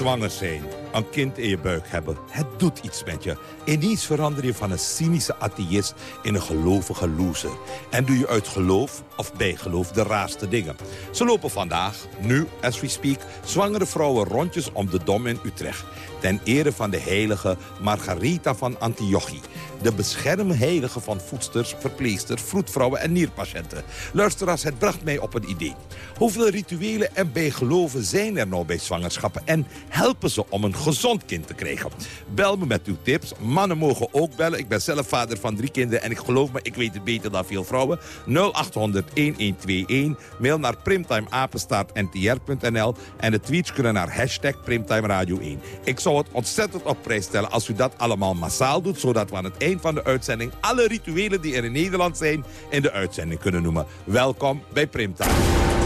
Zwanger zijn, een kind in je buik hebben, het doet iets met je. Ineens verander je van een cynische atheïst in een gelovige loser. En doe je uit geloof of bijgeloof de raarste dingen. Ze lopen vandaag, nu as we speak, zwangere vrouwen rondjes om de Dom in Utrecht. Ten ere van de heilige Margarita van Antiochie. De beschermheilige van voedsters, verpleegsters, vroedvrouwen en nierpatiënten. Luisteraars, het bracht mij op een idee. Hoeveel rituelen en bijgeloven zijn er nou bij zwangerschappen? En helpen ze om een gezond kind te krijgen? Bel me met uw tips. Mannen mogen ook bellen. Ik ben zelf vader van drie kinderen en ik geloof me, ik weet het beter dan veel vrouwen. 0800-1121. Mail naar primtimeapenstaartntr.nl en de tweets kunnen naar hashtag Primtime Radio 1. Zou het ontzettend op prijs stellen als u dat allemaal massaal doet, zodat we aan het eind van de uitzending alle rituelen die er in Nederland zijn in de uitzending kunnen noemen. Welkom bij Primtime.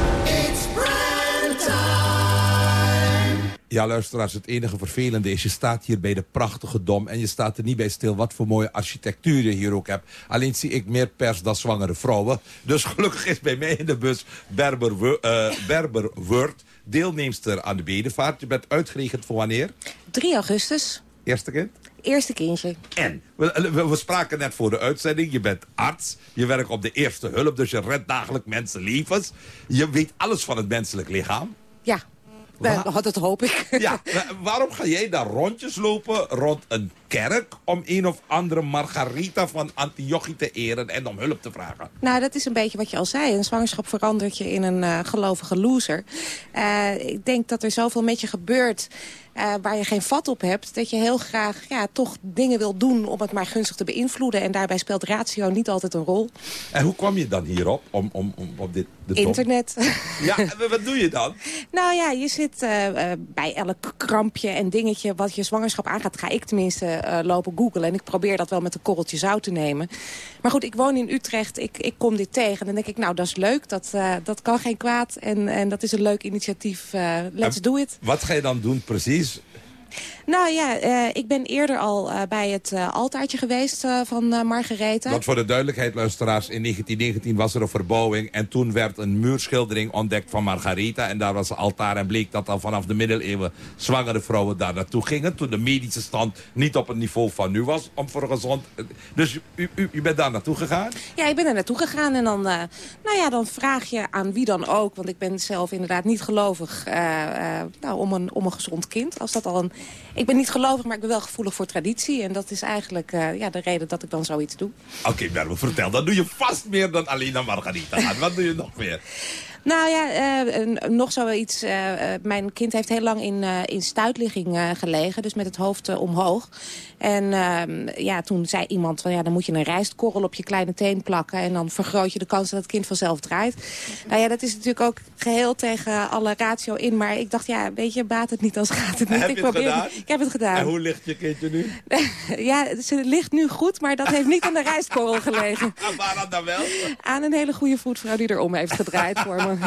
Ja, luisteraars, het enige vervelende is... je staat hier bij de prachtige Dom... en je staat er niet bij stil wat voor mooie architectuur je hier ook hebt. Alleen zie ik meer pers dan zwangere vrouwen. Dus [laughs] gelukkig is bij mij in de bus Berber, eh, Berber Word... deelnemster aan de bedevaart. Je bent uitgerekend voor wanneer? 3 augustus, Eerste kind? eerste kindje. En, we, we, we spraken net voor de uitzending, je bent arts, je werkt op de eerste hulp, dus je redt dagelijks mensenlevens. Je weet alles van het menselijk lichaam. Ja, dat hoop ik. Ja, wa- waarom ga jij daar rondjes lopen rond een kerk om een of andere Margarita van Antiochie te eren en om hulp te vragen? Nou, dat is een beetje wat je al zei. Een zwangerschap verandert je in een eh, gelovige loser. Eh, ik denk dat er zoveel met je gebeurt eh, waar je geen vat op hebt... dat je heel graag ja, toch dingen wil doen om het maar gunstig te beïnvloeden. En daarbij speelt ratio niet altijd een rol. En hoe kwam je dan hierop, om, om, om op dit... de? Internet. [laughs] Ja, en wat doe je dan? Nou ja, je zit eh, eh, bij elk krampje en dingetje wat je zwangerschap aangaat... ga ik tenminste lopen googlen. En ik probeer dat wel met een korreltje zout te nemen. Maar goed, ik woon in Utrecht, ik, ik kom dit tegen. En dan denk ik, nou, dat is leuk, dat, dat kan geen kwaad. En, en dat is een leuk initiatief, let's En do it. Wat ga je dan doen precies? he's Nou ja, eh, ik ben eerder al eh, bij het eh, altaartje geweest van Margaretha. Want voor de duidelijkheid, luisteraars, in 1919 was er een verbouwing... en toen werd een muurschildering ontdekt van Margarita... en daar was een altaar en bleek dat al vanaf de middeleeuwen... zwangere vrouwen daar naartoe gingen... toen de medische stand niet op het niveau van nu was om voor gezond... Dus u, u, u bent daar naartoe gegaan? Ja, ik ben er naartoe gegaan en dan, nou ja, dan vraag je aan wie dan ook... want ik ben zelf inderdaad niet gelovig nou, om, een, om een gezond kind. Als dat al een, ik ben niet gelovig, maar ik ben wel gevoelig voor traditie. En dat is eigenlijk eh, ja, de reden dat ik dan zoiets doe. Oké, Berbe, vertel. Dan doe je vast meer dan alleen Margarita. Wat doe je nog meer? [laughs] Nou ja, eh, nog zoiets. eh, eh, mijn kind heeft heel lang in, eh, in stuitligging gelegen. Dus met het hoofd omhoog. En ehm, ja, toen zei iemand, van, ja, dan moet je een rijstkorrel op je kleine teen plakken. En dan vergroot je de kans dat het kind vanzelf draait. Nou ja, dat is natuurlijk ook geheel tegen alle ratio in. Maar ik dacht, ja, weet je, baat het niet als gaat het niet. Heb ik je het probeer gedaan? Ik heb het gedaan. En hoe ligt je kindje nu? [laughs] ja, ze ligt nu goed, maar dat heeft niet aan de rijstkorrel gelegen. [laughs] Waarom dan wel? Aan een hele goede voetvrouw die erom heeft gedraaid voor me. [laughs]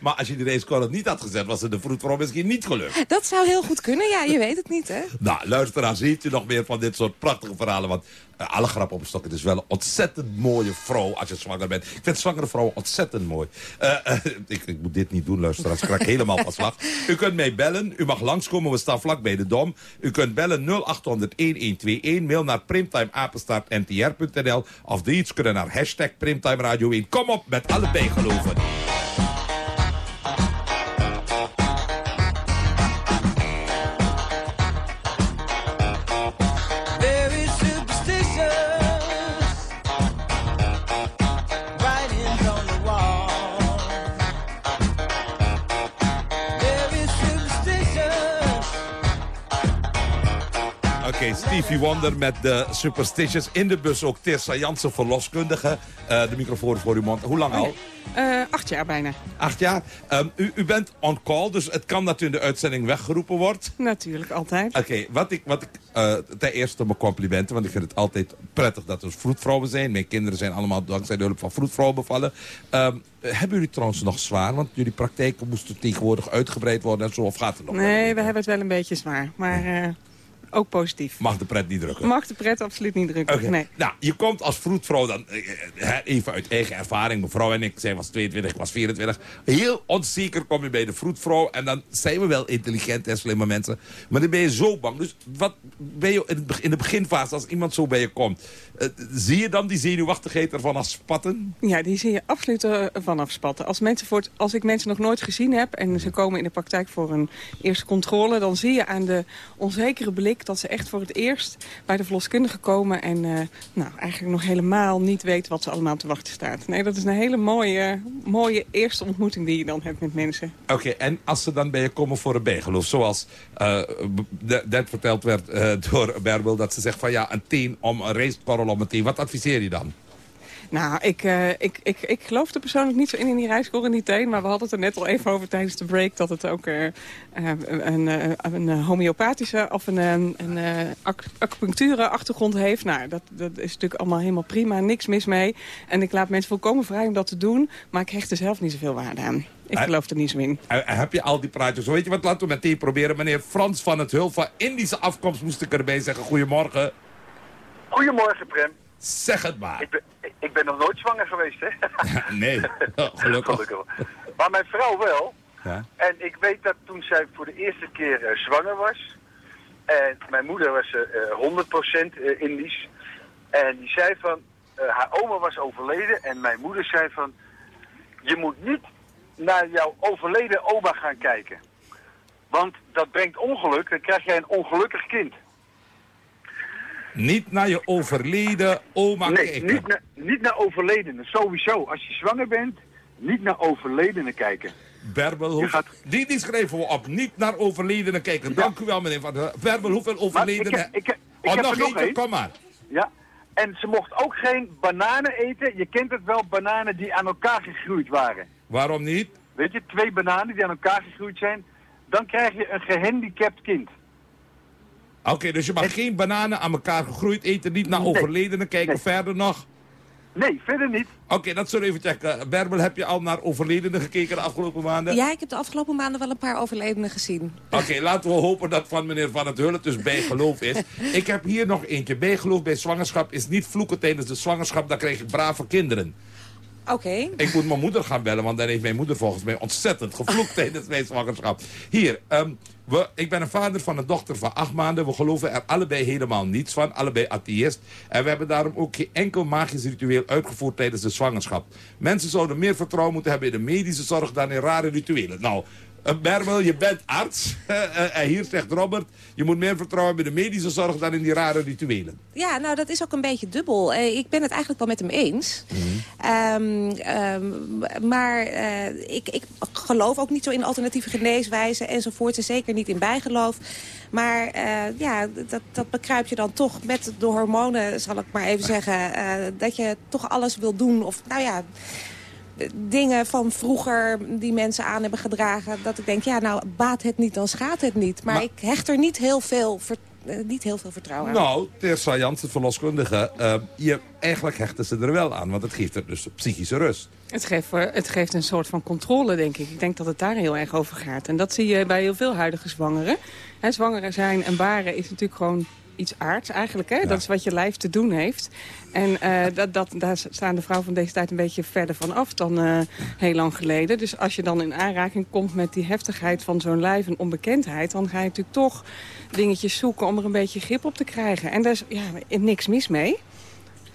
Maar als je die racekorrel niet had gezet, was het de vroedvrouw misschien niet gelukt. Dat zou heel goed kunnen, ja, je weet het niet, hè? Nou, luisteraars, heeft u nog meer van dit soort prachtige verhalen? Want eh, alle grap op een stok, het is wel een ontzettend mooie vrouw als je zwanger bent. Ik vind zwangere vrouwen ontzettend mooi. Eh, eh, ik, ik moet dit niet doen, luisteraars. Ik raak [laughs] helemaal van slag. U kunt mij bellen. U mag langskomen. We staan vlak bij de Dom. U kunt bellen 0800-1121. Mail naar primtimeapenstaartntr.nl. Of de iets kunnen naar hashtag Primtime Radio 1. Kom op met alle bijgeloven. you Stevie Wonder met de Superstitious. In de bus ook Tessa Jansen, verloskundige. Eh, de microfoon voor uw mond. Hoe lang al? Eh, acht jaar bijna. Acht jaar. Ehm, u, u bent on call, dus het kan dat u in de uitzending weggeroepen wordt. Natuurlijk, altijd. Oké, wat ik, wat ik eh, ten eerste mijn complimenten, want ik vind het altijd prettig dat er vroedvrouwen zijn. Mijn kinderen zijn allemaal dankzij de hulp van vroedvrouwen bevallen. Ehm, hebben jullie trouwens nog zwaar? Want jullie praktijken moesten tegenwoordig uitgebreid worden en zo, of gaat het nog? Nee, we hebben het wel een beetje zwaar. Maar ook positief. Mag de pret niet drukken? Mag de pret absoluut niet drukken. Nee. Nou, je komt als vroedvrouw dan, eh, eh, even uit eigen ervaring. Mevrouw en ik, zij was 22, ik was 24. Heel onzeker kom je bij de vroedvrouw. En dan zijn we wel intelligent en slimme mensen. Maar dan ben je zo bang. Dus wat ben je in, de beginfase, als iemand zo bij je komt... eh, zie je dan die zenuwachtigheid ervan als spatten? Ja, die zie je absoluut eh, vanaf spatten. Als, mensen voor het- als ik mensen nog nooit gezien heb en ze komen in de praktijk voor een eerste controle... dan zie je aan de onzekere blik dat ze echt voor het eerst bij de verloskundige komen... en eh, nou, eigenlijk nog helemaal niet weten wat ze allemaal te wachten staat. Nee, dat is een hele mooie, mooie eerste ontmoeting die je dan hebt met mensen. Oké, en als ze dan bij je komen voor een bijgeloof, zoals b- net verteld werd eh, door Berbel... dat ze zegt van ja, een teen om een racekorrel om een teen. Wat adviseer je dan? Nou, ik, eh, ik, ik, ik geloof er persoonlijk niet zo in in die heen. Maar we hadden het er net al even over tijdens de break... dat het ook eh, eh, een, eh, een eh, homeopathische of een, een, een eh, ac- acupuncture achtergrond heeft. Nou, dat, dat is natuurlijk allemaal helemaal prima. Niks mis mee. En ik laat mensen volkomen vrij om dat te doen. Maar ik hecht er zelf niet zoveel waarde aan. Ik geloof er niet zo in. Heb je al die praatjes? Weet je wat, laten we meteen proberen. Meneer Frans van het Hul van Indische afkomst moest ik erbij zeggen. Goedemorgen. Goedemorgen, Prem. Zeg het maar. Ik ben, ik ben nog nooit zwanger geweest, hè? [laughs] nee, [laughs] Oh, gelukkig. Maar mijn vrouw wel. Ja. En ik weet dat toen zij voor de eerste keer eh, zwanger was... en mijn moeder was eh, eh 100% eh, Indisch... en die zei van... haar oma was overleden en mijn moeder zei van... je moet niet naar jouw overleden oma gaan kijken. Want dat brengt ongeluk, dan krijg jij een ongelukkig kind. Niet naar je overleden oma nee, kijken. Niet, niet naar overledenen, sowieso. Als je zwanger bent, niet naar overledenen kijken. Berbel, hoeveel... die, die schrijven we op. Niet naar overledenen kijken. Dank u wel, meneer Van der. Berbel, hoeveel overledenen... Maar ik heb, ik heb, ik oh, heb nog er nog eentje, één. kom maar. Ja, en ze mocht ook geen bananen eten. Je kent het wel, bananen die aan elkaar gegroeid waren. Waarom niet? Weet je, twee bananen die aan elkaar gegroeid zijn. Dan krijg je een gehandicapt kind. Oké, dus je mag geen bananen aan elkaar gegroeid eten. Niet naar Nee. overledenen kijken. Verder nog? Nee, verder niet. Oké, dat zullen we even checken. Berbel, heb je al naar overledenen gekeken de afgelopen maanden? Ja, ik heb de afgelopen maanden wel een paar overledenen gezien. Oké, laten we hopen dat van meneer Van het Hullen dus bijgeloof is. [laughs] Ik heb hier nog eentje. Bijgeloof bij zwangerschap is niet vloeken tijdens de zwangerschap. Dan krijg je brave kinderen. Oké. Ik moet mijn moeder gaan bellen, want dan heeft mijn moeder volgens mij ontzettend gevloekt [laughs] tijdens mijn zwangerschap. Hier, ehm, we, ik ben een vader van een dochter van acht maanden. We geloven er allebei helemaal niets van, allebei atheïst. En we hebben daarom ook geen enkel magisch ritueel uitgevoerd tijdens de zwangerschap. Mensen zouden meer vertrouwen moeten hebben in de medische zorg dan in rare rituelen. Nou, uh, Berbel, je bent arts. [laughs] Eh, en hier zegt Robert, je moet meer vertrouwen in de medische zorg dan in die rare rituelen. Ja, nou dat is ook een beetje dubbel. Eh, ik ben het eigenlijk wel met hem eens. Ehm, ehm, maar eh, ik, ik geloof ook niet zo in alternatieve geneeswijzen enzovoort. En zeker niet in bijgeloof. Maar eh, ja, dat, dat bekruip je dan toch met de hormonen, zal ik maar even zeggen. eh, dat je toch alles wil doen. Of nou ja, dingen van vroeger die mensen aan hebben gedragen. Dat ik denk, ja nou baat het niet, dan schaadt het niet. Maar, Maar- ik hecht er niet heel veel, ver- eh, niet heel veel vertrouwen aan. Nou, Tersa Jans, de verloskundige, eh, je, eigenlijk hechten ze er wel aan. Want het geeft er dus psychische rust. Het geeft, eh, het geeft een soort van controle, denk ik. Ik denk dat het daar heel erg over gaat. En dat zie je bij heel veel huidige zwangeren. Hè, zwangeren zijn en baren is natuurlijk gewoon iets aards eigenlijk. Hè? Dat is wat je lijf te doen heeft. En eh, dat, dat, daar staan de vrouwen van deze tijd een beetje verder van af dan eh, heel lang geleden. Dus als je dan in aanraking komt met die heftigheid van zo'n lijf en onbekendheid... dan ga je natuurlijk toch dingetjes zoeken om er een beetje grip op te krijgen. En daar is ja, niks mis mee.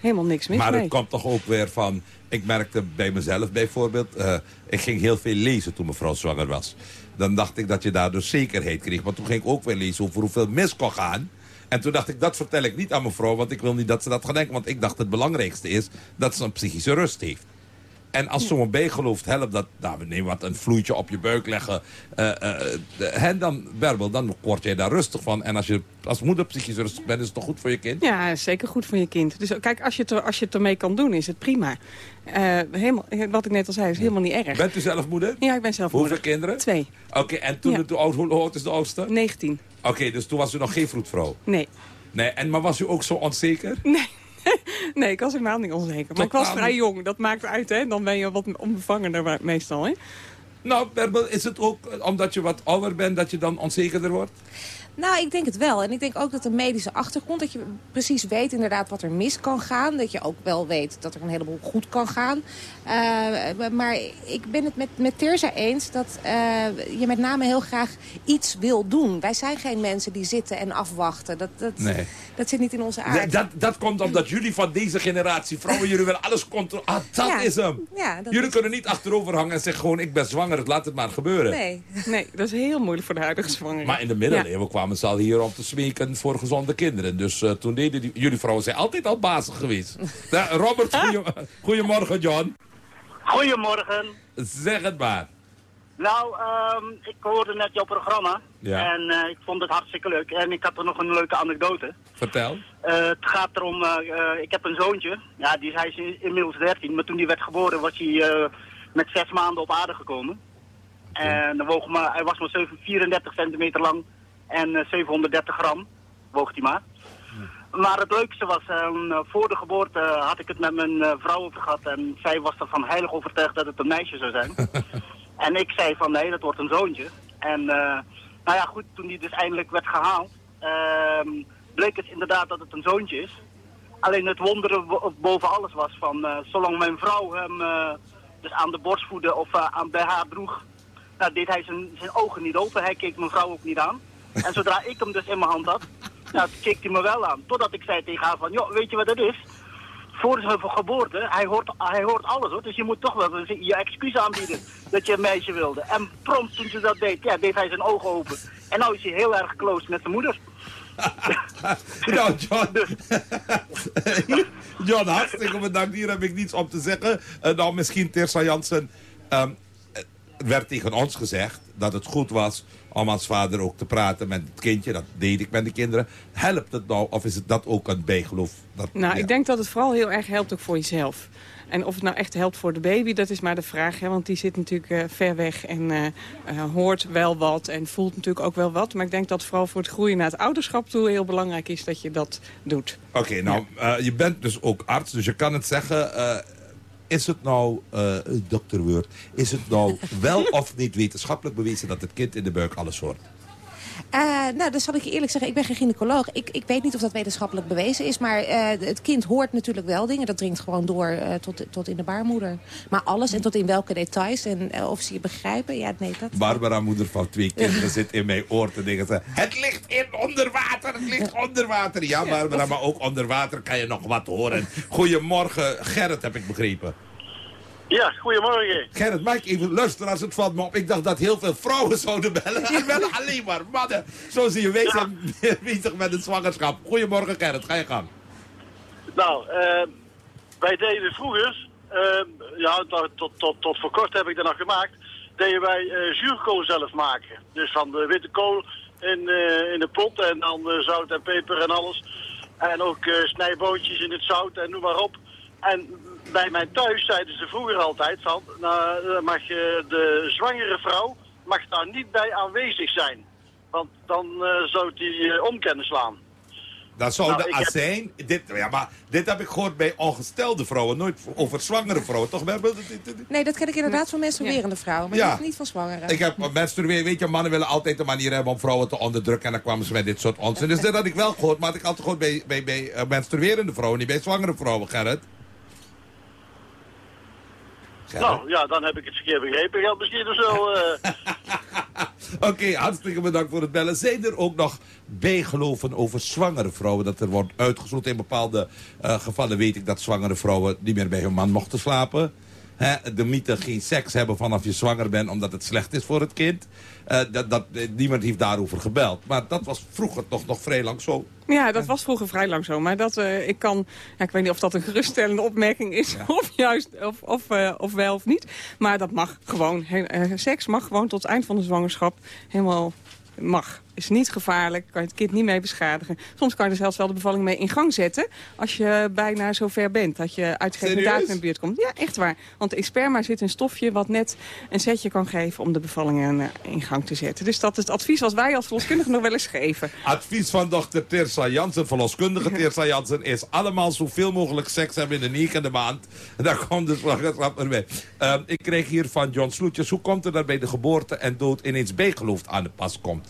Helemaal niks mis maar mee. het komt toch ook weer van... Ik merkte bij mezelf bijvoorbeeld... eh, ik ging heel veel lezen toen mevrouw zwanger was. Dan dacht ik dat je daardoor zekerheid kreeg. Maar toen ging ik ook weer lezen over hoeveel mis kon gaan. En toen dacht ik, dat vertel ik niet aan mevrouw... want ik wil niet dat ze dat gaat denken. Want ik dacht het belangrijkste is dat ze een psychische rust heeft. En als zo'n bijgeloof helpt dat, nou, neem wat, een vloeitje op je buik leggen. eh, eh, de- hè, dan, Berbel, dan word jij daar rustig van. En als je als moeder psychisch rustig bent, is het toch goed voor je kind? Ja, zeker goed voor je kind. Dus kijk, als je het, er, als je het ermee kan doen, is het prima. Eh, helemaal, wat ik net al zei, is helemaal niet erg. Bent u zelf moeder? Ja, ik ben zelf Hoeveel moeder. kinderen? Twee. Oké, en toen, Ja. toen oud, hoe oud is de oudste? 19. Oké, dus toen was u nog geen vroedvrouw? Nee. Nee, en, maar was u ook zo onzeker? Nee, [laughs] ik was helemaal niet onzeker. Maar ik was vrij jong. Dat maakt uit, hè. Dan ben je wat onbevangener wa- meestal, hè. Nou, is het ook omdat je wat ouder bent dat je dan onzekerder wordt? Nou, ik denk het wel. En ik denk ook dat de medische achtergrond... dat je precies weet inderdaad wat er mis kan gaan. Dat je ook wel weet dat er een heleboel goed kan gaan. Eh, maar ik ben het met, met Terza eens dat eh, je met name heel graag iets wil doen. Wij zijn geen mensen die zitten en afwachten. Dat, dat, Nee. dat zit niet in onze Nee, aard. dat, dat komt omdat jullie van deze generatie vrouwen, jullie willen alles controleren. Ah, dat Ja. is hem. Ja, dat jullie is- kunnen niet achterover hangen en zeggen gewoon, ik ben zwanger, laat het maar gebeuren. Nee. nee, dat is heel moeilijk voor de huidige zwangeren. Maar in de middeleeuwen kwamen ze al hier om te smeken voor gezonde kinderen. Dus eh, toen deden die, jullie vrouwen zijn altijd al bazig geweest. Ja, [laughs] Robert, goeie, goedemorgen John. Goedemorgen. Zeg het maar. Nou, ehm, ik hoorde net jouw programma. Ja. En eh, ik vond het hartstikke leuk. En ik had er nog een leuke anekdote. Vertel. Eh, het gaat erom, ik heb een zoontje. Ja, die, hij is in- inmiddels 13. Maar toen hij werd geboren was hij met zes maanden op aarde gekomen. En dan woog maar, hij was maar 7 34 centimeter lang. En eh, 730 gram woog hij maar. Maar het leukste was, ehm, voor de geboorte had ik het met mijn eh, vrouw over gehad. En zij was ervan heilig overtuigd dat het een meisje zou zijn. [laughs] En ik zei van nee, dat wordt een zoontje. En eh, nou ja, goed, toen die dus eindelijk werd gehaald, ehm, bleek het inderdaad dat het een zoontje is. Alleen het wonderen bo- boven alles was van, eh, zolang mijn vrouw hem eh, dus aan de borst voedde of eh, aan, bij haar droeg, nou, deed hij zijn, zijn ogen niet open. Hij keek mijn vrouw ook niet aan. En zodra ik hem dus in mijn hand had, nou, toen keek hij me wel aan. Totdat ik zei tegen haar van, joh, weet je wat het is? Voor zijn geboorte, hij hoort, hij hoort alles hoor. Dus je moet toch wel je excuus aanbieden dat je een meisje wilde. En prompt toen ze dat deed, ja, deed hij zijn ogen open. En nou is hij heel erg close met zijn moeder. [laughs] Nou, John. [laughs] John, hartstikke bedankt. Hier heb ik niets op te zeggen. Eh, nou, misschien Tersa Jansen. ehm, werd tegen ons gezegd dat het goed was om als vader ook te praten met het kindje. Dat deed ik met de kinderen. Helpt het nou of is het dat ook een bijgeloof? Dat, Nou, ja. ik denk dat het vooral heel erg helpt ook voor jezelf. En of het nou echt helpt voor de baby, dat is maar de vraag. Hè? Want die zit natuurlijk eh, ver weg en eh, eh, hoort wel wat en voelt natuurlijk ook wel wat. Maar ik denk dat vooral voor het groeien naar het ouderschap toe heel belangrijk is dat je dat doet. Oké, nou, je bent dus ook arts, dus je kan het zeggen. Is het nou, eh dokter Word, is het nou wel of niet wetenschappelijk bewezen dat het kind in de buik alles hoort? Eh, nou, dan zal ik je eerlijk zeggen, ik ben geen gynaecoloog. Ik, ik weet niet of dat wetenschappelijk bewezen is. Maar eh, het kind hoort natuurlijk wel dingen. Dat dringt gewoon door eh, tot, tot in de baarmoeder. Maar alles en tot in welke details en of ze je begrijpen, ja, nee, dat... Barbara, moeder van twee kinderen, zit in mijn oor te dingen. Ze, Het ligt in onder water, het ligt onder water. Ja, Barbara, maar ook onder water kan je nog wat horen. [laughs] Goedemorgen, Gerrit, heb ik begrepen. Ja, goedemorgen. Gerrit, mag ik even luisteren als het valt me op? Ik dacht dat heel veel vrouwen zouden bellen. En bellen [laughs] alleen maar mannen. Zo zie je, wij zijn [laughs] bezig met het zwangerschap. Goedemorgen, Gerrit, ga je gang. Nou, eh, wij deden vroeger, eh, ja, tot, tot, tot, tot voor kort heb ik dat nog gemaakt, deden wij eh zuurkool zelf maken. Dus van de witte kool in, eh, in de pot en dan zout en peper en alles. En ook eh, snijbootjes in het zout en noem maar op. En bij mij thuis zeiden ze vroeger altijd van, nou, dan mag je de zwangere vrouw mag daar niet bij aanwezig zijn. Want dan eh, zou die eh, om kunnen slaan. Dat zou Nou, de heb- azijn... Dit, ja, maar dit heb ik gehoord bij ongestelde vrouwen. Nooit over zwangere vrouwen. Toch? Nee, dat ken ik inderdaad van menstruerende vrouwen. Maar Ja. niet van zwangeren. Ik heb menstrueren, weet je, mannen willen altijd een manier hebben om vrouwen te onderdrukken. En dan kwamen ze met dit soort onzin. Dus dat had ik wel gehoord, maar had ik altijd gehoord bij, bij, bij eh, menstruerende vrouwen, niet bij zwangere vrouwen, Gerrit. Gerrit? Nou, ja, dan heb ik het verkeerd begrepen. Geldt misschien of zo. [laughs] eh. Oké, hartstikke bedankt voor het bellen. Zijn er ook nog bijgeloven over zwangere vrouwen? Dat er wordt uitgesloten. In bepaalde eh, gevallen weet ik dat zwangere vrouwen niet meer bij hun man mochten slapen. Hè, de mythe geen seks hebben vanaf je zwanger bent omdat het slecht is voor het kind. Eh, dat, dat, niemand heeft daarover gebeld. Maar dat was vroeger toch nog vrij lang zo. Ja, dat was vroeger vrij lang zo. Maar dat, eh, ik kan, ja, ik weet niet of dat een geruststellende opmerking is. Of juist, of, of, eh, of wel of niet. Maar dat mag gewoon. He- eh, seks mag gewoon tot het eind van de zwangerschap helemaal mag. Is niet gevaarlijk, kan je het kind niet mee beschadigen. Soms kan je er zelfs wel de bevalling mee in gang zetten... als je bijna zover bent, dat je uit geen Serieus? datum in de buurt komt. Ja, echt waar. Want in sperma zit een stofje wat net een setje kan geven... om de bevalling eh, in gang te zetten. Dus dat is het advies wat wij als verloskundigen nog wel eens geven. Advies van dokter Tersa Jansen, verloskundige Tersa Jansen... is allemaal zoveel mogelijk seks hebben in de negende maand. En [laughs] daar komt de zwangerschap erbij. Ehm, ik kreeg hier van John Sloetjes... hoe komt het dat bij de geboorte en dood ineens bijgeloof aan de pas komt?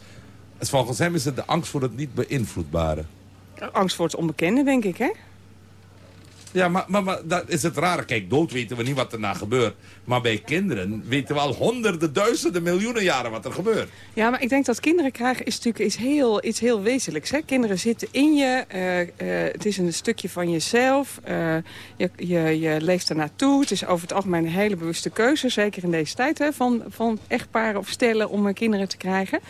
Volgens hem is het de angst voor het niet beïnvloedbare. Angst voor het onbekende, denk ik, hè? Ja, maar, maar, maar dat is het rare. Kijk, dood weten we niet wat erna gebeurt. Maar bij kinderen weten we al honderden, duizenden, miljoenen jaren wat er gebeurt. Ja, maar ik denk dat kinderen krijgen is natuurlijk iets heel, iets heel wezenlijks. Hè? Kinderen zitten in je, eh, eh, het is een stukje van jezelf. eh, je, je, je leeft er naartoe. Het is over het algemeen een hele bewuste keuze. Zeker in deze tijd hè, van, van echtparen of stellen om kinderen te krijgen.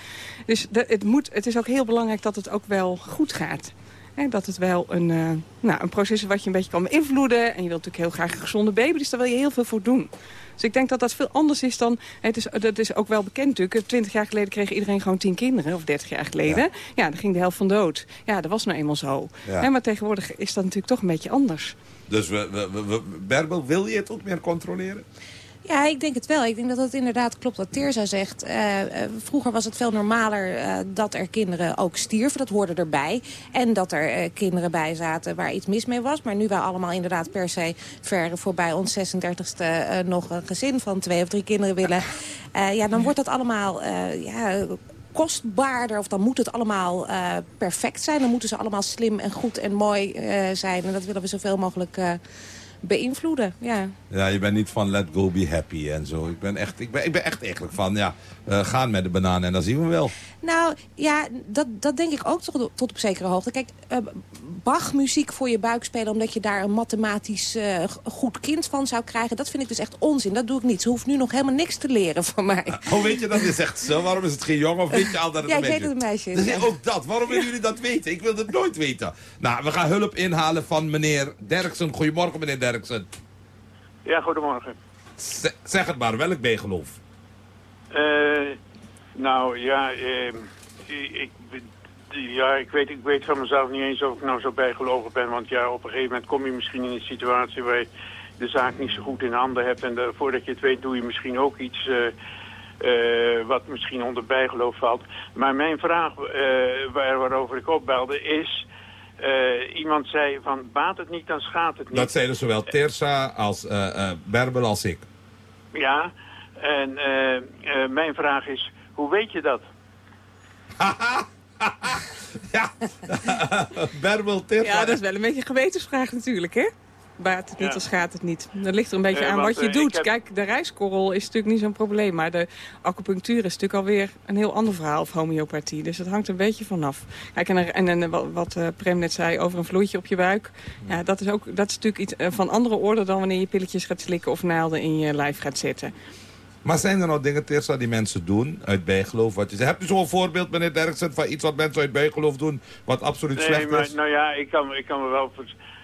Dus het, moet, het is ook heel belangrijk dat het ook wel goed gaat. Hè, dat het wel een, eh, nou, een proces is wat je een beetje kan beïnvloeden. En je wilt natuurlijk heel graag een gezonde baby, dus daar wil je heel veel voor doen. Dus ik denk dat dat veel anders is dan... Het is, dat is ook wel bekend natuurlijk. Twintig jaar geleden kreeg iedereen gewoon tien kinderen. Of dertig jaar geleden. Ja. dan ging de helft van dood. Ja, dat was nou eenmaal zo. Ja. Maar tegenwoordig is dat natuurlijk toch een beetje anders. Dus we, we, we- Berbel, wil je het ook meer controleren? Ja, ik denk het wel. Ik denk dat het inderdaad klopt wat Teerza zegt. Eh, eh, vroeger was het veel normaler eh, dat er kinderen ook stierven. Dat hoorde erbij. En dat er kinderen bij zaten waar iets mis mee was. Maar nu wij allemaal inderdaad per se ver voorbij ons 36e eh, nog een gezin van twee of drie kinderen willen. ja, dan wordt dat allemaal ja, kostbaarder. Of dan moet het allemaal perfect zijn. Dan moeten ze allemaal slim en goed en mooi zijn. En dat willen we zoveel mogelijk beïnvloeden. Ja. Ja, je bent niet van let go be happy en zo. Ik ben echt, ik ben, ik ben echt eigenlijk van, ja, eh, gaan met de bananen en dan zien we wel. Nou, ja, dat, dat denk ik ook tot, tot op zekere hoogte. Kijk, eh, Bach-muziek voor je buik spelen... omdat je daar een mathematisch eh, goed kind van zou krijgen... dat vind ik dus echt onzin. Dat doe ik niet. Ze hoeft nu nog helemaal niks te leren van mij. Hoe weet je dat? Je zegt zo, waarom is het geen jongen of weet je al dat het Ja, een ik weet meisje dat het een meisje is, Dus ja. ook dat. Waarom willen jullie dat weten? Ik wil het nooit weten. Nou, we gaan hulp inhalen van meneer Derksen. Goedemorgen, meneer Derksen. Ja, goedemorgen. Z- zeg het maar, welk bijgeloof? Eh, nou ja, eh, ik, ja ik, weet, ik weet van mezelf niet eens of ik nou zo bijgelovig ben. Want ja, op een gegeven moment kom je misschien in een situatie waar je de zaak niet zo goed in handen hebt. En eh, voordat je het weet doe je misschien ook iets eh, wat misschien onder bijgeloof valt. Maar mijn vraag waar, waarover ik opbelde is... eh, iemand zei van baat het niet, dan schaadt het niet. Dat zeiden zowel Tersa als eh eh, Berbel als ik. Ja, en eh, eh, mijn vraag is, hoe weet je dat? [laughs] [laughs] Berbel, Tersa. Ja, dat is wel een beetje een gewetensvraag natuurlijk, hè? Baat het niet, Ja. dan schaadt het niet. Dat ligt er een beetje Eh, aan wat je eh, doet. heb- Kijk, de rijstkorrel is natuurlijk niet zo'n probleem. Maar de acupunctuur is natuurlijk alweer een heel ander verhaal of homeopathie. Dus dat hangt een beetje vanaf. Kijk, en, er- en, en wat- wat eh, Prem net zei over een vloeitje op je buik. Ja, dat is, ook, dat is natuurlijk iets van andere orde dan wanneer je pilletjes gaat slikken of naalden in je lijf gaat zetten. Maar zijn er nou dingen, Tersa, die mensen doen uit bijgeloof? Wat je zegt? Hebt u zo'n voorbeeld, meneer Derksen, van iets wat mensen uit bijgeloof doen... wat absoluut Nee, slecht maar is? nou ja, ik kan, ik kan me wel...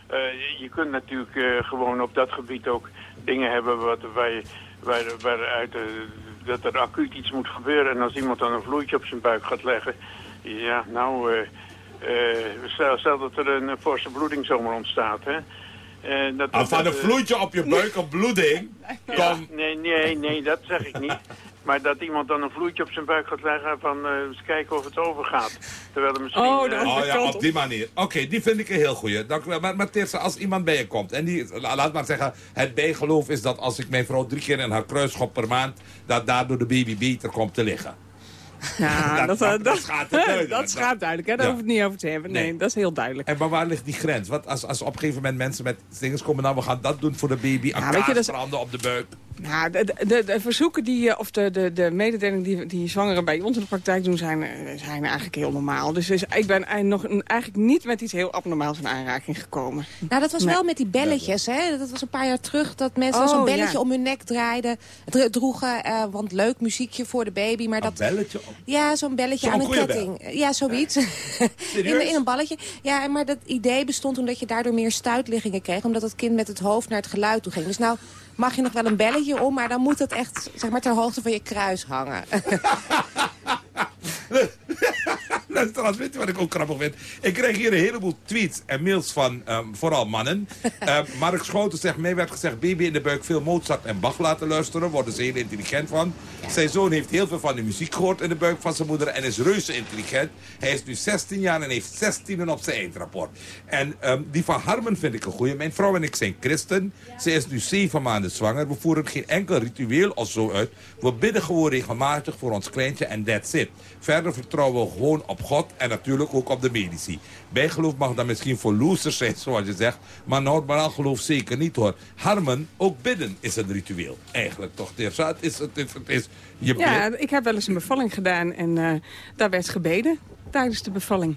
eh, je- kunt natuurlijk eh, gewoon op dat gebied ook dingen hebben wat, je, waar, waaruit eh, dat er acuut iets moet gebeuren. En als iemand dan een vloeitje op zijn buik gaat leggen... Ja, nou, eh, eh, stel, stel dat er een forse bloeding zomaar ontstaat, hè. Eh, dat, Ah, van een vloeitje op je buik, een bloeding. ja, nee, nee, nee, dat zeg ik niet. Maar dat iemand dan een vloeitje op zijn buik gaat leggen van eh, eens kijken of het overgaat. Terwijl er misschien... Oh, eh, Oh ja, op die manier. Oké, die vind ik een heel goeie. Dank u wel. Maar, maar Tirsa, als iemand bij je komt en die, la- laat maar zeggen, het bijgeloof is dat als ik mijn vrouw drie keer in haar kruis schop per maand, dat daardoor de baby beter komt te liggen. Ja, [laughs] Dat- dat, dat- dat schaadt het duidelijk. [laughs] dat schaadt duidelijk, hè? daar Ja. hoef ik het niet over te hebben. Nee, Nee. dat is heel duidelijk. En maar waar ligt die grens? Wat als, als op een gegeven moment mensen met dingen komen, nou we gaan dat doen voor de baby, Ja, een weet je, dat is- op de buik. Nou, de, de, de verzoeken die, eh, of de, de, de mededelingen die, die zwangeren bij ons in de praktijk doen, zijn, eh, zijn eigenlijk heel normaal. Dus, dus ik ben eigenlijk nog een- eigenlijk niet met iets heel abnormaals in aanraking gekomen. Nou, dat was Nee. wel met die belletjes, hè? Dat was een paar jaar terug dat mensen Oh, zo'n belletje ja. om hun nek draaiden, dro- droegen. eh, want leuk muziekje voor de baby, maar dat... belletje? Ja, zo'n belletje aan een ketting. Ja, zoiets. [laughs] in, in een balletje. Ja, maar dat idee bestond omdat je daardoor meer stuitliggingen kreeg. Omdat het kind met het hoofd naar het geluid toe ging. Dus nou mag je nog wel een belletje om, maar dan moet het echt zeg maar, ter hoogte van je kruis hangen. [laughs] Luister, weet je wat ik ook grappig vind? Ik krijg hier een heleboel tweets en mails van ehm, vooral mannen. [laughs] Ehm, Mark Schouten zegt, mij werd gezegd... baby in de buik veel Mozart en Bach laten luisteren. Worden ze heel intelligent van. Zijn zoon heeft heel veel van de muziek gehoord in de buik van zijn moeder... en is reuze intelligent. Hij is nu 16 jaar en heeft 16 op zijn eindrapport. En ehm, die van Harmen vind ik een goeie. Mijn vrouw en ik zijn christen. Ze is nu 7 maanden zwanger. We voeren geen enkel ritueel of zo uit. We bidden gewoon regelmatig voor ons kleintje en that's it. Verder vertrouwen we gewoon op God en natuurlijk ook op de medici. Bijgeloof mag dan misschien voor losers zijn, zoals je zegt. Maar normaal geloof zeker niet hoor. Harmen, ook bidden is een ritueel. Eigenlijk toch? Het is, het is, het is je Ja, ik heb wel eens een bevalling gedaan en eh, daar werd gebeden tijdens de bevalling.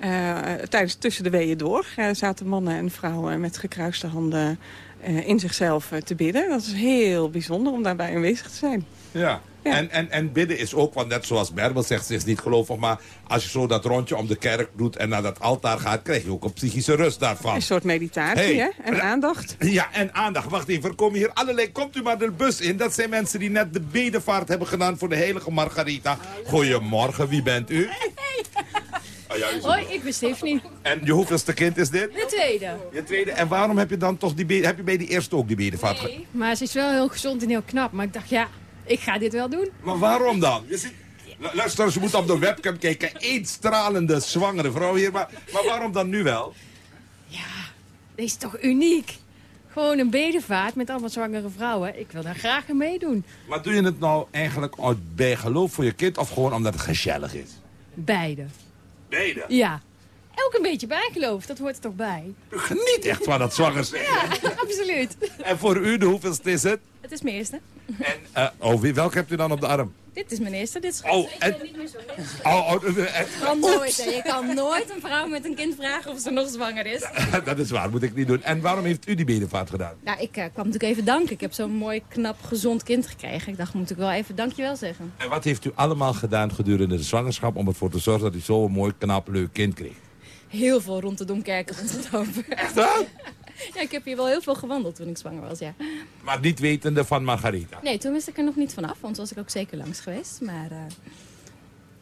Eh, tijdens tussen de weeën door eh, zaten mannen en vrouwen met gekruiste handen eh, in zichzelf eh, te bidden. Dat is heel bijzonder om daarbij aanwezig te zijn. Ja. En, en, en bidden is ook, want net zoals Berbel zegt, ze is niet gelovig. Maar als je zo dat rondje om de kerk doet en naar dat altaar gaat, krijg je ook een psychische rust daarvan. Een soort meditatie Hey. hè? en aandacht. Ja, en aandacht. Wacht even, er komen hier allerlei... Komt u maar de bus in. Dat zijn mensen die net de bedevaart hebben gedaan voor de heilige Margarita. Goedemorgen, wie bent u? Oh, juist. Hoi, ik ben Stephanie. En je hoeveelste kind is dit? De tweede. Je tweede. En waarom heb je dan toch die heb je bij die eerste ook die bedevaart Nee, maar ze is wel heel gezond en heel knap. Maar ik dacht, ja, ik ga dit wel doen. Maar waarom dan? Je ziet, Lu- luister, je moet op de webcam kijken. Eén stralende zwangere vrouw hier. Maar, maar waarom dan nu wel? Dit is toch uniek? Gewoon een bedevaart met allemaal zwangere vrouwen. Ik wil daar graag aan meedoen. Maar doe je het nou eigenlijk uit bijgeloof voor je kind of gewoon omdat het gezellig is? Beide. Beide. Ja. Ook een beetje bijgeloof, dat hoort er toch bij? Geniet echt van dat zwanger zijn. Ja, absoluut. En voor u, de hoeveelste is het? Het is mijn eerste. Eh, oh, wie, welke hebt u dan op de arm? Dit is mijn eerste. Dit is Oh, en- niet meer zo Oh, oh, eh, eh, kan nooit, hè. Je kan nooit een vrouw met een kind vragen of ze nog zwanger is. [laughs] dat is waar, moet ik niet doen. En waarom heeft u die bedevaart gedaan? Nou, ik kwam natuurlijk even danken. Ik heb zo'n mooi, knap, gezond kind gekregen. Ik dacht, moet ik wel even dankjewel zeggen. En wat heeft u allemaal gedaan gedurende de zwangerschap... om ervoor te zorgen dat u zo'n mooi, knap, leuk kind kreeg? Heel veel rond de Domkerken rondgelopen. Echt waar? [laughs] Ja, ik heb hier wel heel veel gewandeld toen ik zwanger was, ja. Maar niet wetende van Margarita. Nee, toen wist ik er nog niet vanaf, want was ik ook zeker langs geweest. Maar eh,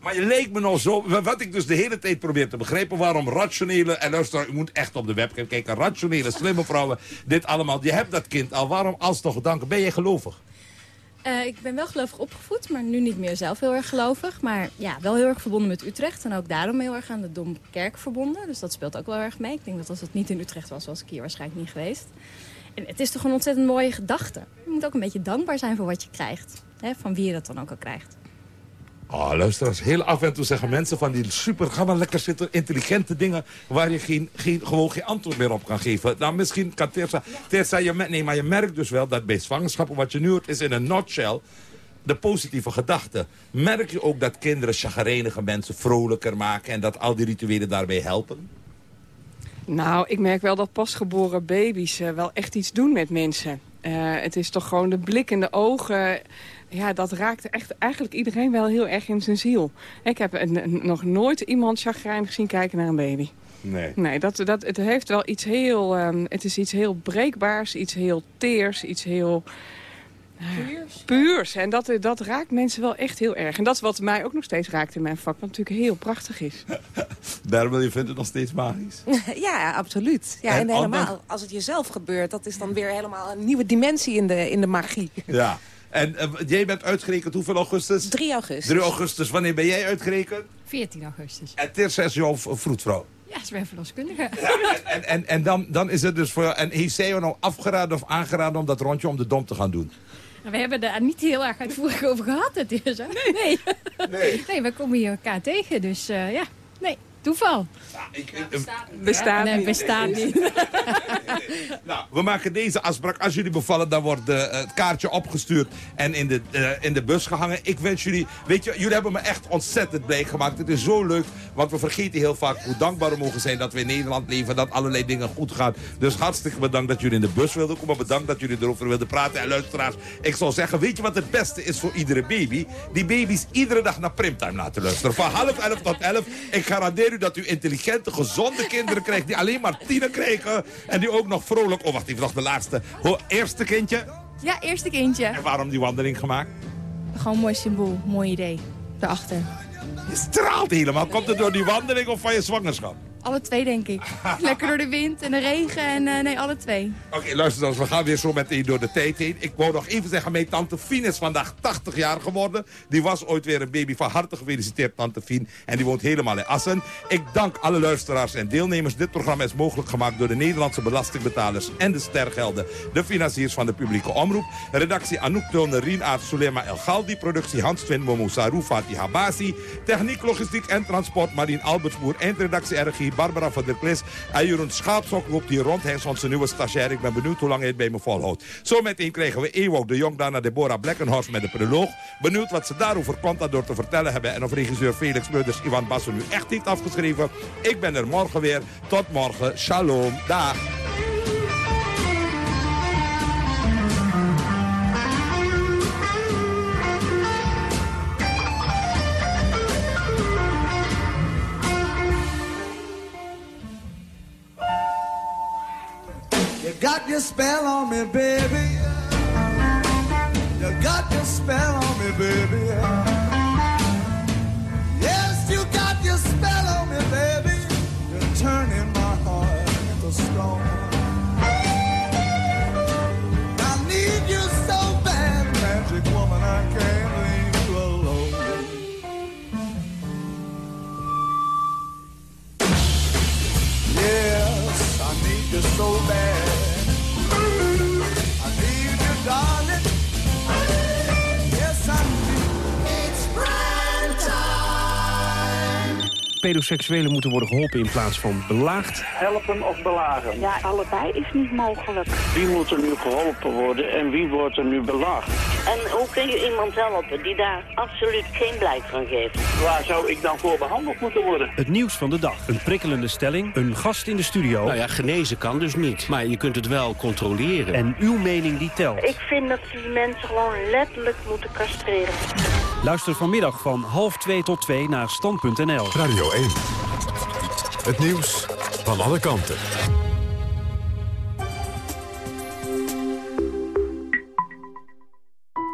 Maar je leek me nog zo... Wat ik dus de hele tijd probeer te begrijpen... waarom rationele... En luister, u moet echt op de webcam kijken. Rationele, slimme vrouwen. Dit allemaal. Je hebt dat kind al. Waarom alsnog danken? Ben je gelovig? Eh, ik ben wel gelovig opgevoed, maar nu niet meer zelf heel erg gelovig. Maar ja, wel heel erg verbonden met Utrecht. En ook daarom heel erg aan de Domkerk verbonden. Dus dat speelt ook wel erg mee. Ik denk dat als het niet in Utrecht was, was ik hier waarschijnlijk niet geweest. En het is toch een ontzettend mooie gedachte. Je moet ook een beetje dankbaar zijn voor wat je krijgt. Hè, van wie je dat dan ook al krijgt. Oh, luister. Heel af en toe zeggen mensen van die super... Ga maar lekker zitten. Intelligente dingen waar je geen, geen, gewoon geen antwoord meer op kan geven. Nou, misschien kan Terza... Je, nee, maar je merkt dus wel dat bij zwangerschappen... wat je nu hoort is in een nutshell... De positieve gedachte. Merk je ook dat kinderen chagrijnige mensen vrolijker maken... en dat al die rituelen daarbij helpen? Nou, ik merk wel dat pasgeboren baby's eh, wel echt iets doen met mensen. Eh, het is toch gewoon de blik in de ogen. Ja, dat raakt echt eigenlijk iedereen wel heel erg in zijn ziel. Ik heb een- een- nog nooit iemand chagrijnig zien kijken naar een baby. Nee. Nee, dat, dat, het heeft wel iets heel... ehm, het is iets heel breekbaars, iets heel teers, iets heel... Puurs. Puurs. En dat, dat raakt mensen wel echt heel erg. En dat is wat mij ook nog steeds raakt in mijn vak. Wat natuurlijk heel prachtig is. [laughs] Daarom je vindt het nog steeds magisch. [laughs] ja, absoluut. Ja, En en, helemaal als het jezelf gebeurt, dat is dan weer helemaal een nieuwe dimensie in de, in de magie. Ja. [laughs] En eh, jij bent uitgerekend hoeveel augustus? 3 augustus. 3 augustus. Wanneer ben jij uitgerekend? 14 augustus. En Tirsa is jouw vroedvrouw. Ja, ze ben verloskundige. En, en, en dan, dan is het dus voor jou... En heeft zij jou nou afgeraden of aangeraden om dat rondje om de dom te gaan doen? We hebben daar niet heel erg uitvoerig over gehad, het is, hè? Nee. Nee. nee. we komen hier elkaar tegen, dus eh, ja. Nee, toeval. Bestaat nee, niet. bestaat niet. [laughs] [laughs] Nou, we maken deze afspraak. Als jullie bevallen, dan wordt eh, het kaartje opgestuurd en in de, eh, in de bus gehangen. Ik wens jullie... Weet je, jullie hebben me echt ontzettend blij gemaakt. Het is zo leuk, want we vergeten heel vaak hoe dankbaar we mogen zijn dat we in Nederland leven. Dat allerlei dingen goed gaan. Dus hartstikke bedankt dat jullie in de bus wilden komen. Bedankt dat jullie erover wilden praten. En luisteraars, ik zou zeggen, weet je wat het beste is voor iedere baby? Die baby's iedere dag naar Primtime laten luisteren. Van half elf tot elf. Ik garandeer u dat u intelligente, gezonde kinderen krijgt... die alleen maar tienen krijgen. En die ook nog vrolijk... Oh, wacht even, nog de laatste. Ho, eerste kindje. Ja, eerste kindje. En waarom die wandeling gemaakt? Gewoon een mooi symbool, mooi idee. Daarachter. Je straalt helemaal. Komt het door die wandeling of van je zwangerschap? Alle twee, denk ik. [laughs] Lekker door de wind en de regen en eh, nee, alle twee. Oké, luister dan, we gaan weer zo meteen door de tijd heen. Ik wou nog even zeggen, mijn tante Fien is vandaag 80 jaar geworden. Die was ooit weer een baby. Van harte gefeliciteerd, tante Fien. En die woont helemaal in Assen. Ik dank alle luisteraars en deelnemers. Dit programma is mogelijk gemaakt door de Nederlandse belastingbetalers en de stergelden. De financiers van de publieke omroep. Redactie Anouk Tulner, Rien Sulema El Galdi. Productie Hans Twin, Momo Sarou, Fatih Habasi. Techniek, logistiek en transport, Marien Albertsboer. Eindredactie RG, Barbara van der Klis. En Jeroen Schaapsok loopt hier rond. Hij is onze nieuwe stagiair. Ik ben benieuwd hoe lang hij het bij me volhoudt. Zometeen krijgen we Ewout de Jong, daarna Deborah Blekkenhorst met de proloog. Benieuwd wat ze daarover Contador te vertellen hebben. En of regisseur Felix Meurders Ivan Basso nu echt heeft afgeschreven. Ik ben er morgen weer. Tot morgen. Shalom. Dag. Got your spell on me, baby. You got your spell on me, Pedoseksuelen moeten worden geholpen in plaats van belaagd. Helpen of belagen? Ja, allebei is niet mogelijk. Wie moet er nu geholpen worden en wie wordt er nu belaagd? En hoe kun je iemand helpen die daar absoluut geen blijk van geeft? Waar zou ik dan voor behandeld moeten worden? Het nieuws van de dag. Een prikkelende stelling. Een gast in de studio. Nou ja, genezen kan dus niet. Maar je kunt het wel controleren. En uw mening die telt. Ik vind dat die mensen gewoon letterlijk moeten castreren. Luister vanmiddag van half 2 tot 2 naar stand.nl. Radio 1. Het nieuws van alle kanten.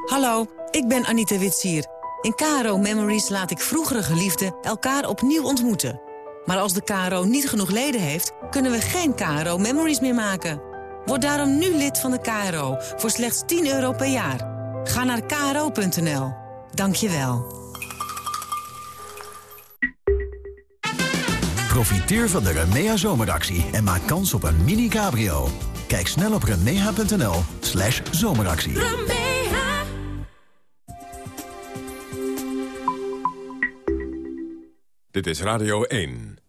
Hallo, ik ben Anita Witsier. In KRO Memories laat ik vroegere geliefden elkaar opnieuw ontmoeten. Maar als de KRO niet genoeg leden heeft, kunnen we geen KRO Memories meer maken. Word daarom nu lid van de KRO voor slechts 10 euro per jaar. Ga naar kro.nl. Dank je wel. Profiteer van de Remea zomeractie en maak kans op een mini-cabrio. Kijk snel op remea.nl slash zomeractie. Dit is Radio 1.